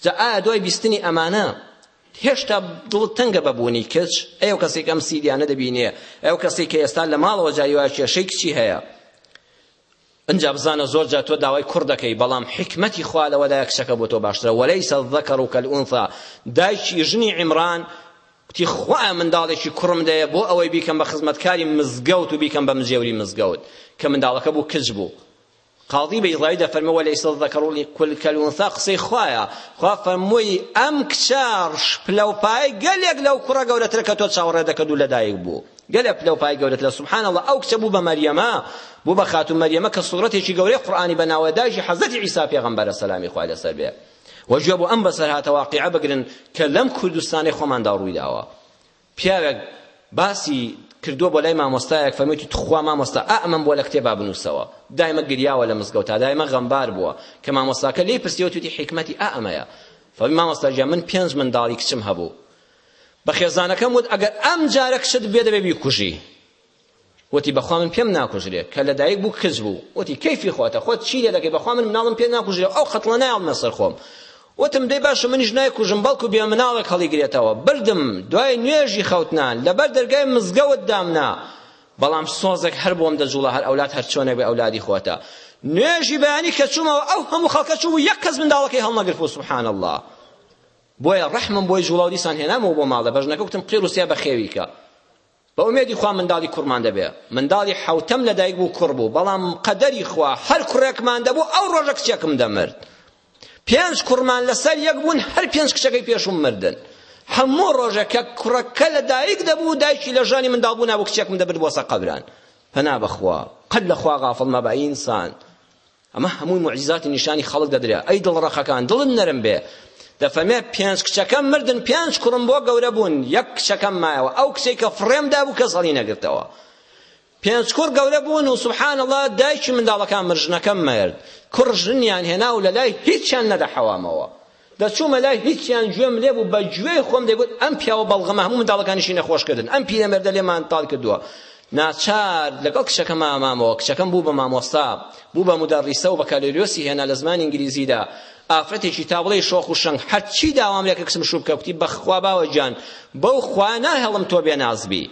جا ئایا دوای بیستنی ئەمانە هێشتا دڵت تەنگە بەبوونی کچ ئەو کەسێک ئەم سیدیانە دەبینێ ئەو کەسێک کە ئێستا لە ماڵەوە جایوا کێشەی کچی هەیە ئنجا بزانە زۆر جا تۆ داوای کوڕ دەکەی بەڵام حیکمەتی خوا لەوەدایە کچەکە بۆ تۆ باشترە وەلەیسە الذەکەڕ کەلئونثا دایکی ژنی عیمران وتی خوا منداڵێکی کوڕم دەیە بۆ ئەوەی بیکەم بە خزمەتکاری مزگەوت و بیکەم بە مزێوری مزگەوت کە منداڵەکە بوو کچ بوو قاضی بەیضایی دەفەرمە وەلەیسە الذەکەڕ کەلئونثا قسەی خوایە خوا فەرمووی ئەم کچە پلەوپایە گەلێک لەو کوڕە گەورەترە کە تۆ چاوەڕێ دەکەت و لەدایک بوو گەلە پلەو پای گەورەترە سبحان اللە ئەو کچە بوو بە مەریەمە بوو بە خاتون مەریەمە کە سوڕەتێکی گەورەی قورئانی بە ناوە داژی حەزەتی عیسا پێغەمبەرە سەلامی خوای لەسەر بێ و گوێ بۆ ئەم بەسەرهاتە واقعە بگرن کە لەم کوردستانی خۆماندا ڕووی داوە پیاوێک باسی کردووە بۆ لای مامۆستایەک فەرموویتی تخوا مامۆستا ئەمەم بۆ لە کتێبا بنووسەوە دایمە گریاوە لە مزگەوتا دایمە غەمبار بووە کە مامۆستاکە لێی پرسیوە توتی حکمەتی ئەمەیە فەرمی مامۆستا گیان من پێنج منداڵی کچم هەبوو بە خێزانەکەم وت ئەگەر ئەم جارە کچت بێ دەبێ بیکوژی وتی بەخوا من پێم ناکوژرێ کە لەدایک بوو کچ بوو وتی کەیفی خۆتە خۆت چی لێ دەکەی بەخوا من مناڵم پێ ناکوژرێ ئەو قەتڵە نایڵمە سەر خۆم وتم دەی باشە منیش نایکوژم بەڵکو بێ مناڵێک هەڵیگرێتەوە بردم دوای نوێژی خەوتنان لەبەر دەرگای مزگەوت دامنا بەڵام سۆزێک هەر بۆم دەجوڵە هەر ئەولاد هەر چۆنێک بێ ئەولادی خۆتە نوێژی بەیانی کە چوومەوە ئەو هەموو خەڵکە چوو یەک کەس منداڵەکەی هەڵنەگرفوو سبحان الله بۆیە ڕەحمم بۆی جوڵا و دیسان هێنامەوە بۆ ماڵە بەژنەکە وتم قیر و سێ بەخێویکە بە ئومێدی خوا منداڵی کوڕمان دەبێ منداڵی حەوتەم لەدایک بوو کوڕ بوو بەڵام قەدەری خوا هەر کوڕێکمان دەبوو ئەو ڕۆژە کچێکم دەمرد پێنج کوڕمان لەسەر یەک بوون هەر پێنج کچەکەی پێشوم مردن هەموو ڕۆژێک کە کوڕەکە لەدایک دەبوو دایکی لە ژانی منداڵبوونا بۆ کچێکم دەبرد بۆ سەقەبران پەنا بەخوا قەت لە خوا غافڵ مەبە ئینسان ئەمە هەمووی موعجیزاتی نیشانی خەڵک دەدرێ ئەی دڵڕەقەکان دڵت نەرم بێ دەفەمێ پێنج کچەکەم مردن پێنج کوڕم بۆ گەورە بوون یەک کچەکەم مایەوە ئەو کچەی کە فڕێم دابوو کەس هەڵی نەگرتەوە پێنج کوڕ گەورە بوون و سبحان الله دایکی منداڵەکان مرژنەکەم مرد کوڕ ژنیان هێنا و لەلای هیچیان نەدە حەوامەوە دەچوومە لای هیچیان گوێم لێ بوو بە گوێی خۆم دەگوت ئەم پیاوە بەڵغەمە هەموو منداڵەکانیشی نەخۆش کردن ئەم پیرەمێردە لێمان تاڵ کردووە ناچار لەگەڵ کچەکە مامامەوە کچەکەم بوو بە مامۆستا بوو بە مدەڕیسە و بەکالۆریۆسی هێنا لە زمانی ئینگلیزیدا ئافرەتێکی تا بڵێ شۆخ و شەنگ هەرچی داوام لێ کە کچم شوو بکە کوتی بەخوا باوەجان بەو خوا ناهێڵم تۆ بێناز بی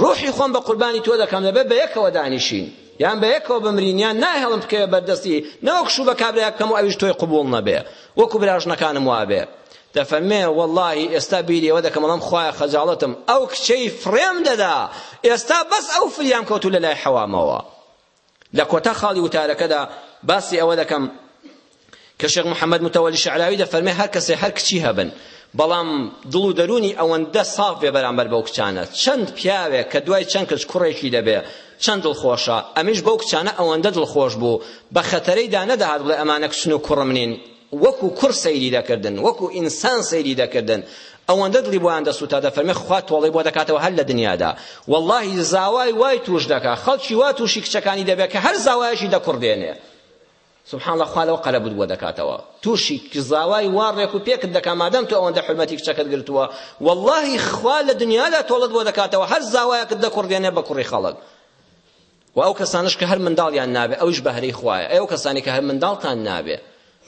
ڕوحی خۆم بە قوربانی تۆ دەکەم لەبەر بە یەکەوە دانیشین یان بە یەکەوە بمرین یان ناهێڵم بکەوێ بەردەستی نەوەک شوو بە کابرایەک بکەم و ئەویش تۆی قبوڵ نەبێ وەکو براژنەکانم وابێ دەفەرمێ واللهی ئێستا بیری ئەوە دەکەم بەڵام خوایە خەجاڵەتم ئەو کچەی فڕێم دەدا ئێستا بەس ئەو فریام کەوتو لە لای حەوامەوە لە کۆتا خاڵی وتارەکەدا باسی ئەوە دەکەم کە شێخ محەممەد متەوەلی شەعراوی دەفەرمێ هەر کەسێ هەر کچی هەبن بەڵام دڵ و دەروونی ئەوەندە ساف بێ بەرامبەر بەو کچانە چەند پیاوێک کە دوای چەند کچ کوڕێکی دەبێ چەند دڵخۆشە ئەمیش بەو کچانە ئەوەندە دڵخۆش بوو بە خەتەرەیدا نەدەهات بڵێ ئەمانە کچن و کوڕم نین وەکو کوڕ سەیری دەکردن وەکو ئینسان سەیری دەکردن ئەوەندە دڵی بۆیان دەسوتا دەفەرمێ خوا تۆڵەی بۆ دەکاتەوە هەر لە دنیادا واللهی زاوای وای توش دەکا خەڵکی وا توشی کچەکانی دەبێت کە هەر زاوایەکی دەکوڕ دێنێ سبحان الله خوا لەو قەرەبوت بۆ دەکاتەوە تووشی زاوای وا ڕێک و پێکت دەکا مادەم تۆ ئەوەندە حرمەتی کچەکەت گرتووە واللهی خوا لە دنیادا تۆڵت بۆ دەکاتەوە هەر زاوایەکت دەکوڕدێنێ بە کوڕی خەڵک وە ئەو کەسانەش کە هەر منداڵیان نابێ ئەویش بەهرەی خوایە ئەی ئەو کەسانی کە هەر منداڵتان نابێ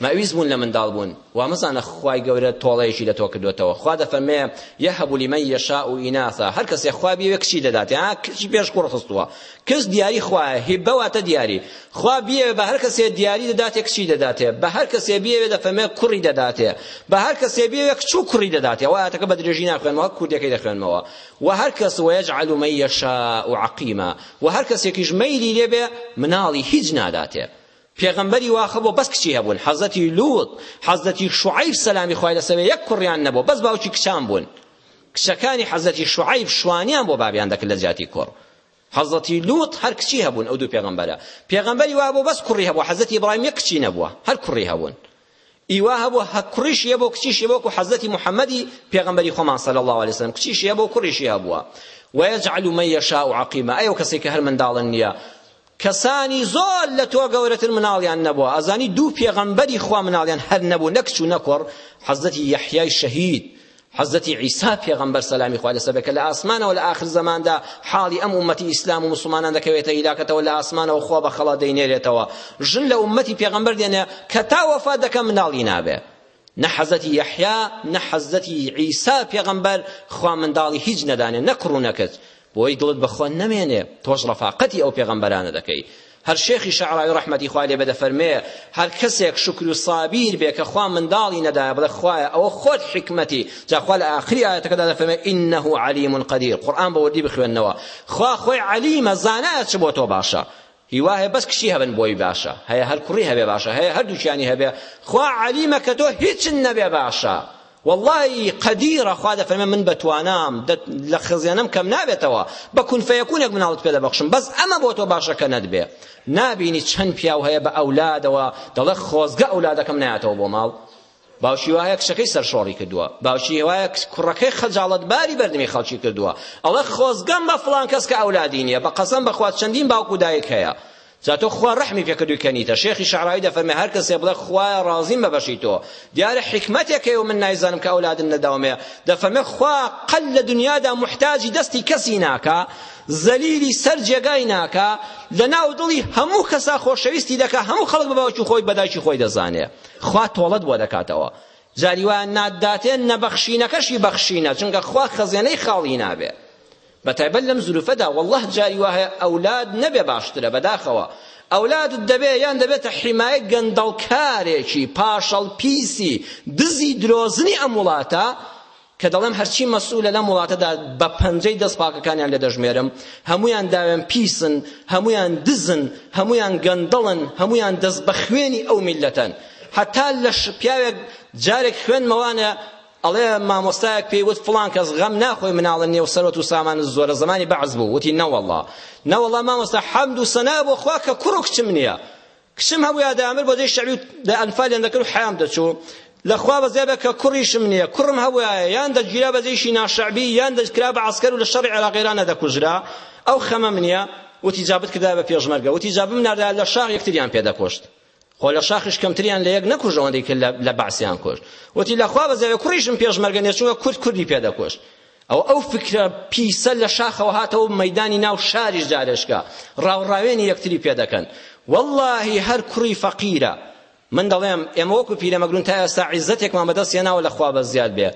مەویز بوون لە منداڵ بوون وا مەزانە خوای گەورە تۆڵەیەکی لە تۆ کردوەتەوە خوا دەفەرمێ یەهەبو لمن یەشاء ئیناثا هەر کەسێ خوا بیەوێ کچی دەدات ها کچی پێش کوڕ خستووە کچ دیاری خوایە هیبە واتە دیاری خوا بیەوێ بە هەر کەسێ دیاری دەداتێ کچی دەداتێ بە هەر کەسێ بیەوێ دەفەرمێ کوڕی دەداتێ بە هەر کەسێ بیەوێ کچ و کوڕی دەداتێ وایەتەکە بە درێژی ناخوێنمەوە کوردەکەی دەخوێنمەوە وە هەر کەس ویجعل من یشاء عقیما وە هەر کەسێکیش مەیلی لێ بێ مناڵی هیچ ناداتێ پێغەمبەری واخە بۆ بەس کچی هەبوون حەزەتی لوط حەزەتی شعیب سەلامی خوای لەسەوێ یەک کوڕیان نەبوو بەس باوکی کچان بوون کچەکانی حەزەتی شعیب شوانیان بۆ بابیان دەکرد لە جیاتی کوڕ حەزەتی لوط هەر کچی هەبوون ئەو دوو پێغەمبەرە پێغەمبەری وا بۆ بەس کوڕی هەبوو حەزەتی ئیبراهیم یەک کچی نەبووە هەر کوڕی هەبوون ئیوا هەبوو هە کوڕیش یە بۆ کچیشی بۆکو حەزەتی محەممەدی پێغەمبەری خۆمان صلی الله عليه وسلم کچیشی هەبوو کوڕیشی هەبووە ويجعل من يشاء عقيما ئەو کەسێک کە هەر منداڵن نییە کەسانی زۆر لە تۆ گەورەتر مناڵیان نەبووە ئەزانی دوو پێغەمبەری خوا مناڵیان هەر نەبوو نەکچوو نەکۆڕ حەزەتی یەحیای شەهید حەزرەتی عیسا پێغەمبەر سەلامی خوا لەسەر بێت کە لە ئاسمانەوە لە ئاخر زەماندا حاڵی ئەم ئوممەتی ئیسلام و موسڵمانان دەکەوێتە هیلاکەتەوە لە ئاسمانەوە خوا بە خەڵا دەینێرێتەوە ژن لە ئوممەتی پێغەمبەر دێنێ کە تا وەفات دەکەن مناڵی نابێ نە حەزەتی یەحیا نە حەزەتی عیسا پێغەمبەر خوا منداڵی هیچ نەدانێ نە کوڕ و نەکچ بۆی دڵت بە خۆ نەمێنێ تۆش ڕەفاقەتی ئەو پێغەمبەرانە دەکەی هەر شێخی شەعراوی ڕەحمەتی خوا لێ بێ دەفەرمێ هەر کەسێک شکر و سابیر بێ کە خوا منداڵی نەدایە بڵێ خوایە ئەوە خۆت حیکمەتی جا خوا لە ئاخری ئایەتەکەدا دەفەرمێ ئینەه علیم قدیر قورئان بە وردی بخوێنەوە خوا خۆی علیمە زانایە چ بۆ تۆ باشە هیوا هەیە بەس کچی هەبن بۆی باشە هەیە هەر کوڕی هەبێ باشە هەیە هەردووکیانی هەبێ خوا عەلیمە کە تۆ هیچن نەبێ باشە واللهی قەدیرە خوا دەفەرمێ من بەتوانام لە خزێنم کەم نابێتەوە بە کون فەیەکونێک مناڵت پێ دەبەخشم بەس ئەمە بۆ تۆ باشە کە نەتبێ نابینی چەند پیاو هەیە بە ئەولادەوە دەڵێ خۆزگە ئەولادەکەم نایەتەوە بۆ ماڵ باوکی وایە کچەکەی سەرشۆڕی کردووە، باوکی وایە کوڕەکەی خەجاڵەتباری بەردەمی خەڵکی کردووە، ئەڵێ خۆزگەم بە فڵان کەس کە ئەولادی نییە، بە قەسەم بە خوا چەندین باوک و دایک هەیە، جا تۆ خوا ڕەحمی پێ کردووی کە نیتە، شێخی شەعراوی دەفەرمێ هەر کەسێ بڵێ خوایە ڕازیم بە بەشی تۆ، دیارە حیکمەتێک هەیە و من نایزانم کە ئەولادم نەداومێ، دەفەرمێ خوا قەت لە دنیادا موحتاجی دەستی کەسی ناکا، زەلیلی سەر جێگای ناکا، لەناو دڵی هەموو کەسا خۆشەویستی دەکا، هەموو خەڵک بە باوکی خۆی بە دایکی خۆی دەزانێ. خوا تۆڵەت بۆ دەکاتەوە جاری وا ناتداتێ نەبەخشینەکەشی بەخشینە چونکە خوا خەزێنەی خاڵی نابێ بەتایبەت لەم زروفەدا والله جاری وا هەیە ئەولاد نەبێ باشترە بەداخەوە ئەولادت دەبێ یان دەبێتە حیمایە گەندەڵکارێکی پاشەڵ پیسی دزی درۆزنی ئەم وڵاتە کە دەڵێم هەرچی مەسئولە لەم وڵاتەدا بە پەنجەی دەست پاکەکانیان لێ دەژمێرم هەمویان داوێن پیسن هەمویان دزن هەمویان گەندەڵن هەمویان دەست بە خوێنی ئەو میلەتەن حتا لە پیاوێک جارێک خوێنمەوانە ئەڵێ مامۆستایەک پێی وت فڵان کەس غەم ناخۆی مناڵە نێو سەرەت و سامان زۆرە زمانی بەعز بوو وتی نەوەڵڵا نەوەڵڵا مامۆستا حەمد و سەنا بۆ خوا کە کوڕ و کچم نییە کچم هەبووە دەیانبرد بۆ جەیش شەعبی و لە ئەنفال یان دەکرد و حەیام دەچوو لە خوا بەزێ بێ کە کوڕیشم نییە کوڕم هەبووە یان دەگیرا بە جەیشی ناشەعبی یان دەکرا بە عەسکەر و لە شەڕی عێراقی ئێران نەدەکوژرا ئەو خەمەم نییە وتی جا بتکردا بە پێشمەرگە وتی جا بمناردا لە شاخ یەکتریان پێ دەکوشت خۆ لە شاخش کەمتریان لە یەک نەکوژ ئەوەندەی کە لە بەعسیان کوشت وتی لە خوا بەزێ کوڕیشم پێشمەرگە نییە چونکە کورد کوردی پێ دەکوشت ئەوە ئەو فکرە پیسە لە شاخەوە هاتەوە و مەیدانی ناو شاریش جارێشکە ڕاوڕاوێنی یەکتری پێ دەکەن واللهی هەر کوڕی فەقیرە من دەڵێم ئێمە وەکو پیرەمەگرون تا ئێستا عیزەتێکمان بەدەست هێناوە لە خوا بە زیاد بێ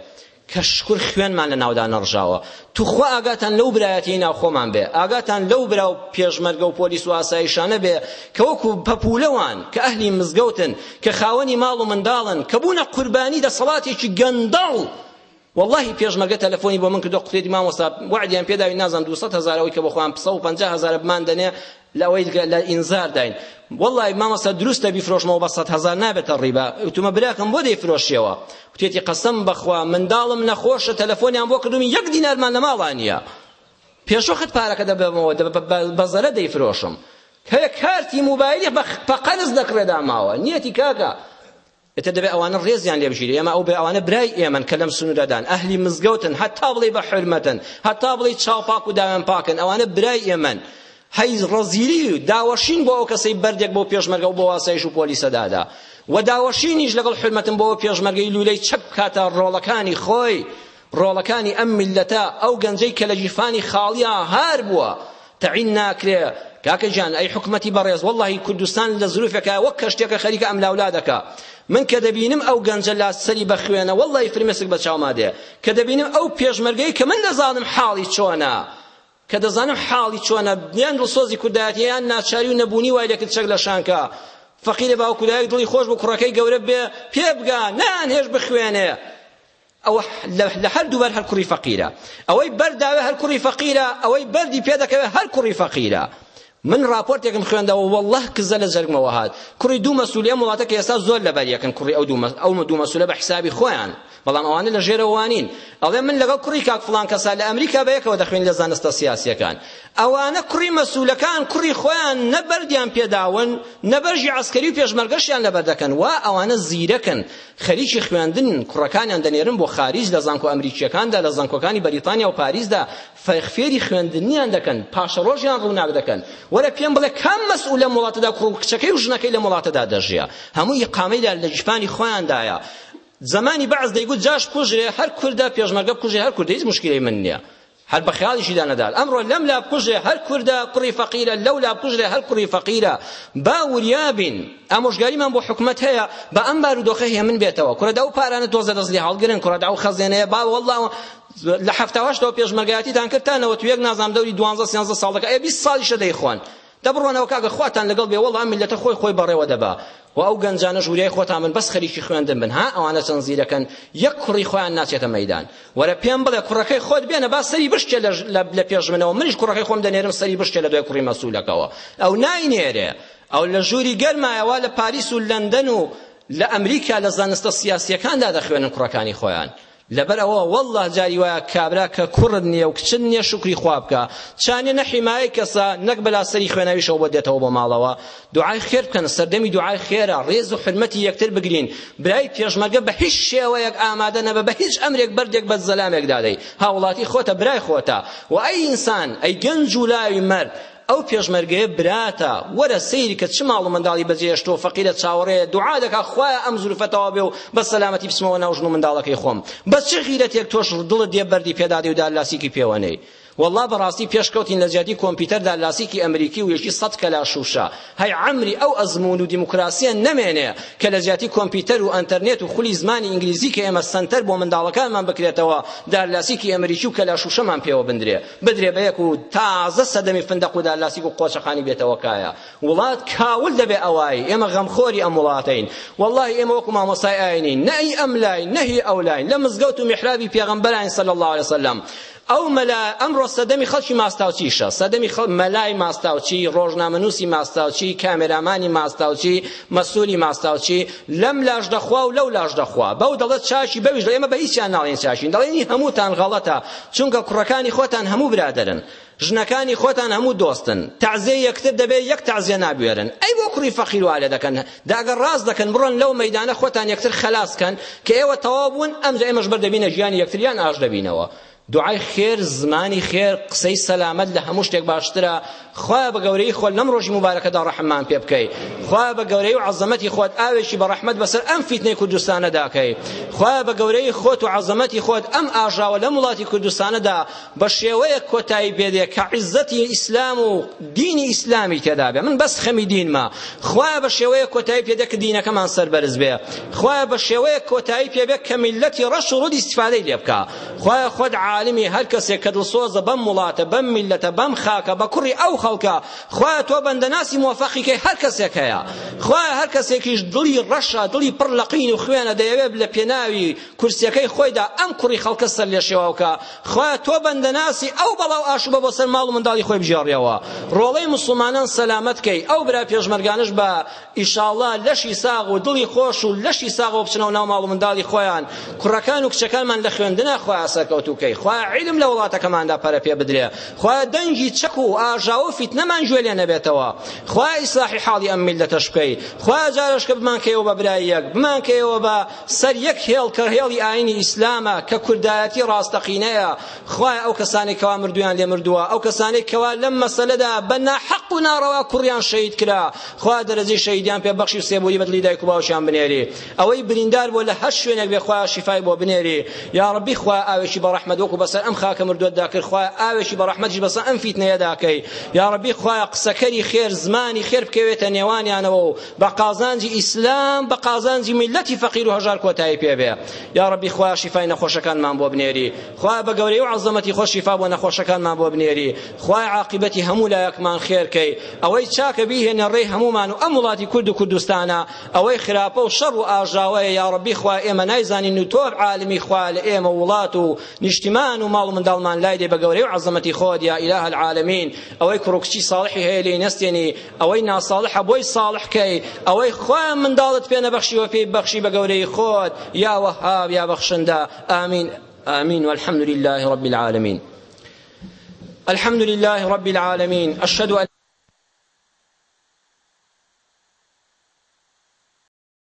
کە شکر خوێنمان لە ناودا نەڕژاوە توخوا ئاگاتان لەو برایەتی ناوخۆمان بێ ئاگاتان لەو برا و پێشمەرگە و پۆلیس و ئاسایشانە بێ کە وەکو پەپولەوان کە ئەهلی مزگەوتن کە خاوەنی ماڵ و منداڵن کە بوونە قوربانی دەسەڵاتێکی گەندەڵ وەڵاهی پێشمەرگە تەلەفۆنی بۆ من کردوە قوتێتی مامۆستا وەعدیان پێ داوین نازانم دوو سەد هەزار ئەوەی کە بۆ خۆیان سەد و پەنجا هەزارە بماندەنێ لە ئەوەی کە لە ئینزار داین وەڵاهی مامۆستا دروستە بیفرۆشمەوە بە سەد هەزار نابێتە ڕیبا وتومە براکەم بۆ دەیفرۆشیەوە وتێتی قەسەم بەخوا منداڵم نەخۆشە تەلەفۆنیان بۆ کردومی یەک دینارمان لە ماڵا نییە پێشوەخت پارەکە دەبەمەوە بە زەرە دەیفرۆشم هەیە کارتی موبایلی بە قەرز دەکڕێدا ماوە نیەتی کاکە ئیتر دەبێ ئەوانە ڕێزیان لێ بگیرێ ئێمە ئەو بێ ئەوانە برای ئێمەن کە لەم سنوورەدان ئەهلی مزگەوتن هەتا بڵێی بە حورمەتن هەتا بڵێی چاو پاک و داوێن پاکن ئەوانە برای ئێمەن هەی ڕەزیلی و داوەشین بۆ ئەو کەسەی بەردێک بۆ پێشمەرگە و بۆ واسایش و پۆلیسە دادا و داوەشینیش لەگەڵ حورمەتم بۆ پێشمەرگەی لولەی چەک بکاتە ڕۆڵەکانی خۆی ڕۆڵەکانی ئەم میللەتە ئەو گەنجەی کە لە گیرفانی خاڵیا هار بووە تەعین ناکرێ کاکە جان ئەی حکومەتی بەڕێز واللهی کوردستان لە زروفێکە وەک کەشتێکە خەریکە ئەملاولا دەکا من کە دەبینم ئەو گەنجە لا سەری بە خوێنە واللهی فرمێسک بە چاوما دێ کە دەبینم ئەو پێشمەرگەی کە من دەزانم حاڵی چۆنە کە دەزانم حاڵی چۆنە یان دڵسۆزی کوردایەتی یان ناچاری و نەبوونی وای لەکرد چەک لە شانکە فەقیرە باوکودایەک دڵی خۆش بۆ کوڕەکەی گەورە بێ پێبگا نان هێش بخوێنێ ئەوە لە هەر دوو بەر هەر کوڕی فەقیرە ئەوەی بەر داوێ هەر کوڕی فەقیرە ئەوەی بەردی پێ دەکەوێ هەر کوڕی فەقیرە من راپۆرتێکم خوێندەوە والله کزە لە جەرگمەوە هات کوڕی دوو مەسولی ئەم وڵاتە کە ئێستا زۆر لەبەر یەکن کوڕی ئەو دوو ئەو دوو مەسولە بە حسابی خۆیان بەڵام ئەوانە لە ژێرەوانین ئەڵێ من لەگەڵ کوڕی کاک فڵان کەسا لە ئەمریکا بە یەکەوە دەخوێن لە زانستە سیاسیەکان ئەوانە کوڕی مەسولەکان کوڕی خۆیان نەبەردیان پێداون نەبەرژی عسکەری و پێشمەرگەشیان لەبەر دەکەن وا ئەوانە زیرەکن خەریکی خوێندنن، کوڕەکانیان دەنێرن بۆ خاریج لە زانکۆ ئەمریکییەکاندا، لە زانکۆکانی بەریتانیا و پاریسدا فێری خوێندنیان دەکەن، پاشەڕۆژیان ڕووناک دەکەن. وەرە پێم بڵێ کام مەسئول لەم وڵاتەدا کوڕ و کچەکەی و ژنەکەی لەم وڵاتەدا دەژیا؟ هەموو ئیقامەی لە لە گیرفانی خۆیاندایە. زمانی بەعس دەیگوت جاش بکوژرێ هەر کوردە، پێشمەرگە بکوژرێ هەر کوردە، هیچ موشکیلەی من نییە. هەر بە خەیاڵیشیدا نەدات ئەمڕۆ لەم لا بکوژێ هەر کوردە کوڕی فەقیرە لەو لا بکوژێ هەر کوڕی فەقیرە با وریا بین ئامۆژگاریمان بۆ حکومەت هەیە بە ئەم بارودۆخە هێمن بێتەوە کورە داو پارانە تۆزە دەست لێ هەڵگرن کورە داو خەزێنەیە با والله لە حەفتا هەشتەوە پێشمەرگایەتیتان کرد تا نەوەت و یەک نازام دەوری دوانزە سێنزە ساڵ دەکە ئەیە بیست ساڵیشە دەیخۆن دەبڕۆنەوە کاکە خواتان لەگەڵ بێ وەڵا ئەم میلەتە خۆی خۆی بەڕێوە دەبا و ئەو گەنجانەش وریای خۆتان بن بەس خەریکی خوێندن بن ها ئەوانە چەند زیرەکن یەک کوڕی خۆیان ناچێتە مەیدان وەرە پێم بڵێ کوڕەکەی خۆت بێنە با سەری بشکێ لە پێش منەوە منیش کوڕەکەی خۆم دەنێرم سەری بشکێ لە دوای کوڕی مەسولەکەوە ئەو ناینێرێ ئەو لە ژووری گەرمایەوە لە پاریس و لەندەن و لە ئەمریکا لە زانستە سیاسیەکاندا دەخوێنن کوڕەکانی خۆیان لەبەر ئەوە واللە جاری وایە کابرا کە کوڕت نییە و کچت نییە شوکری خوا بکە چانێ نە حیمایەی کەسە نەک بەلا سەری خوێناویشەوە بۆ دێتەوە بۆ ماڵەوە دوعای خێر بکەن سەردەمی دوعای خێرە ڕێز و حرمەتی یەکتر بگرین برای پێشمەرگە بە هیچ شێوەیەک ئامادە نەبە بە هیچ ئەمرێک بەردێک بە زەلامێک دادەی هاوڵاتی خۆتە برای خۆتە و ئەی ئینسان ئەی گەنج و لاوی مەرد ئەو پێشمەرگەیە براتە وەرە سەیری کە چ ماڵ و منداڵی بەجێ هێشتووە و فەقیرە چاوەڕێیە دوعا دەکا خوایە ئەم زروفە تەواو بێ و بە سەلامەتی بچمەوە ناو ژن و منداڵەکەی خۆم بە چ غیرەتێک تۆش دڵت دێ بەردی پێدا دێ و دا لاسیکی پێوە نەی والله بەڕاستی پێش کەوتین لە جیاتی کۆمپیوتەردا لاسیکی ئەمریکی و یەکی سەد کەلا شوشە هەی عەمری ئەو ئەزمون و دیموکراسیە نەمێنێ کە لە جیاتی کۆمپیوتەر و ئەنتەرنێت و خولی زمانی ئینگلیزی کە ئێمە سەنتەر بۆ منداڵەکانمان بکرێتەوە دا لاسیکی ئەمریکی و کەلا شوشەمان پێوە بندرێ بدرێ بە یەک و تازە سەدەمی فندەق و دالاسیک و قۆچەقانی بێتەوە کایە وڵات کاول دەبێ ئەوای ئێمە غەمخۆری ئەم وڵاتەین وەڵاهی ئێمە وەکو مامۆستای ئاینی نەهی ئەم لای نەهی ئەو لاین لە مزگەوت و میحرابی پێغەمبەراین صلی الله علیه وسلم ئەو مەلا ئەمڕۆ سەدەمی خەڵکی ماستاوچیشە سەدەمی خەڵ مەلای ماستاوچی ڕۆژنامەنووسی ماستاوچی کامێرامانی ماستاوچی مەسوولی ماستاوچی لەم لاش دەخوا و لەو لاش دەخوا بەو دەڵێت چاشی بەویش دەڵێ ئێمە بە هیچیان ناڵێن چاشین دەڵێنی هەمووتان غەڵەتە چونکە کوڕەکانی خۆتان هەموو برادەرن ژنەکانی خۆتان هەموو دۆستن تەعزێ یەکتر دەبێت یەک تەعزێ نابوێرن ئەی بۆ کوڕی فەقیر والێ دەکەن داگە ڕاست دەکەن بڕۆن لەو مەدانە خۆتان یەکتر خەلاس کەن کە ئێوە تەواو بوون ئەمجا ئێمەش بەر دەبینە ژیانی یەکتریان ئاش دەبینەوە دوعای خێر زمانی خێر قسەی سەلامەت لە هەموو شتێک باشترە خوایە بە گەورەی خۆت لەم ڕۆژی موبارەکەدا ڕەحممان پێ بکەی خوایە بە گەورەی و عەزەمەتی خۆت ئاوێکی بە ڕەحمەت بەسەر ئەم فیتنەی کوردستانە داکەی خوایە بە گەورەی خۆت و عەزەمەتی خۆت ئەم ئاژاوە لەم وڵاتی کوردستانەدا بە شێوەیەک کۆتایی پێدێ کە عیزەتی ئیسلام و دینی ئیسلامی تێدا بێ من بەس خەمی دینمە خوایە بە شێوەیەک کۆتایی پێدێ کە دینەکەمان سەربەرز بێ خوایە بە شێوەیەک کۆتایی پێ بێ کە میلەتی ڕەش و ڕووت ئیستیفادەی لێ بکا خوایە خۆت عالمی هەر کەسێک کە دڵسۆزە بەم وڵاتە بەم میللەتە بەم خاکە بە کوڕی ئەو خەڵکە خوایە تۆ بەندەناسی موفەقی کەی هەر کەسێک هەیە خوایە هەر کەسێکیش دڵی ڕەشە دڵی پڕ لە قین و خوێنە دەیەوێت لە پێناوی کورسیەکەی خۆیدا ئەم کوڕی خەڵکە سەر لێ شێواوکە خوایە تۆ بەندەناسی ئەو بەڵاو ئاشوبە بۆ سەر ماڵ و منداڵی خۆی بژێڕیەوە ڕۆڵەی مسلمانان سەلامەت کەی ئەو برا پێشمەرگانش بە ئیشاڵڵا لەشی ساغ و دڵی خۆش و لەشی ساغەوە بچنەوە ناو ماڵ و منداڵی خۆیان کوڕەکان و کچەکانمان لە خوێندنا خوایە سەرکەوتوو کەی خوایە عیلم لە وڵاتەکەماندا پەرە پێ بدرێ خوایە دەنگی چەک و ئاژاوە و فیتنەمان گوێ لێ نەبێتەوە خوایە ئیسلاحی حاڵی ئەم میللەتەش بکەی خوایە جارەشکە بمانکەیەوە بە برای یەک بمانکەیەوە بە سەر یەک هێڵ کە هێڵی ئاینی ئیسلامە کە کوردایەتی ڕاستەقینەیە خوایە ئەو کەسانەی کەوا مردویان لێ مردووە ئەو کەسانەی کەوا لەم مەسەلەدا بە ناحەق و ناڕەوا کوڕیان شەهید کرا خوا دەرەجەی شەهیدیان پێ بەخشی و سێبوری بەدڵی دایک و باوکیان بنێری ئەوەی بریندار بووە لە هەر شوێنێک بێ خوا شیفای بۆ بنێری یا ڕەبی خوا ئاوێکی بە ڕەحمەت وەکو بەسەر ئەم خاکە مردووەتدا کرد خوا ئاوێکی بە ڕەحمەتیش بەسەر ئەم فیتنەیەدا کەی یا ڕەبی خوایە قسەکەری خێر زمانی خێر بکەوێتە نێوانیانەوە و بە قازانجی ئیسلام بە قازانجی میلەتی فەقیر و هەژار کۆتایی پێ بێ یا ربی خوا شیفای نەخۆشەکانمان بۆ بنێری خوا بە گەورەی و عەزەمەتی خۆ شیفا بۆ نەخۆشەکانمان بۆ بنێری خوای عاقبەتی هەموو لایەکمان خێرکەی ئەوەی چاکە بیهێنە ڕێی هەمومان و ئەم وڵاتی کورد و کوردستانە ئەوەی خراپە و شەڕ و ئاژاوەیە یا ربی خوا ئێمە نایزانین و تۆ عالمی خوا لە ئێمە وڵات و نیشتمان و ماڵ و منداڵمان لای دێ بە گەورەی و عەزەمەتی خۆت یا ئیلاه العالمین ئەوەی کوڕ و کچی صالحی هەیە لێی نەستێنی ئەوەی ناساڵحە بۆی ساڵح کەی ئەوەی خۆیان منداڵت پێ نەبەخشیوە پێی بەخشی بە گەورەی خۆت یا وەهاب یا بەخشندە ئامین آمين والحمد لله رب العالمين الحمد لله رب العالمين أشهد أن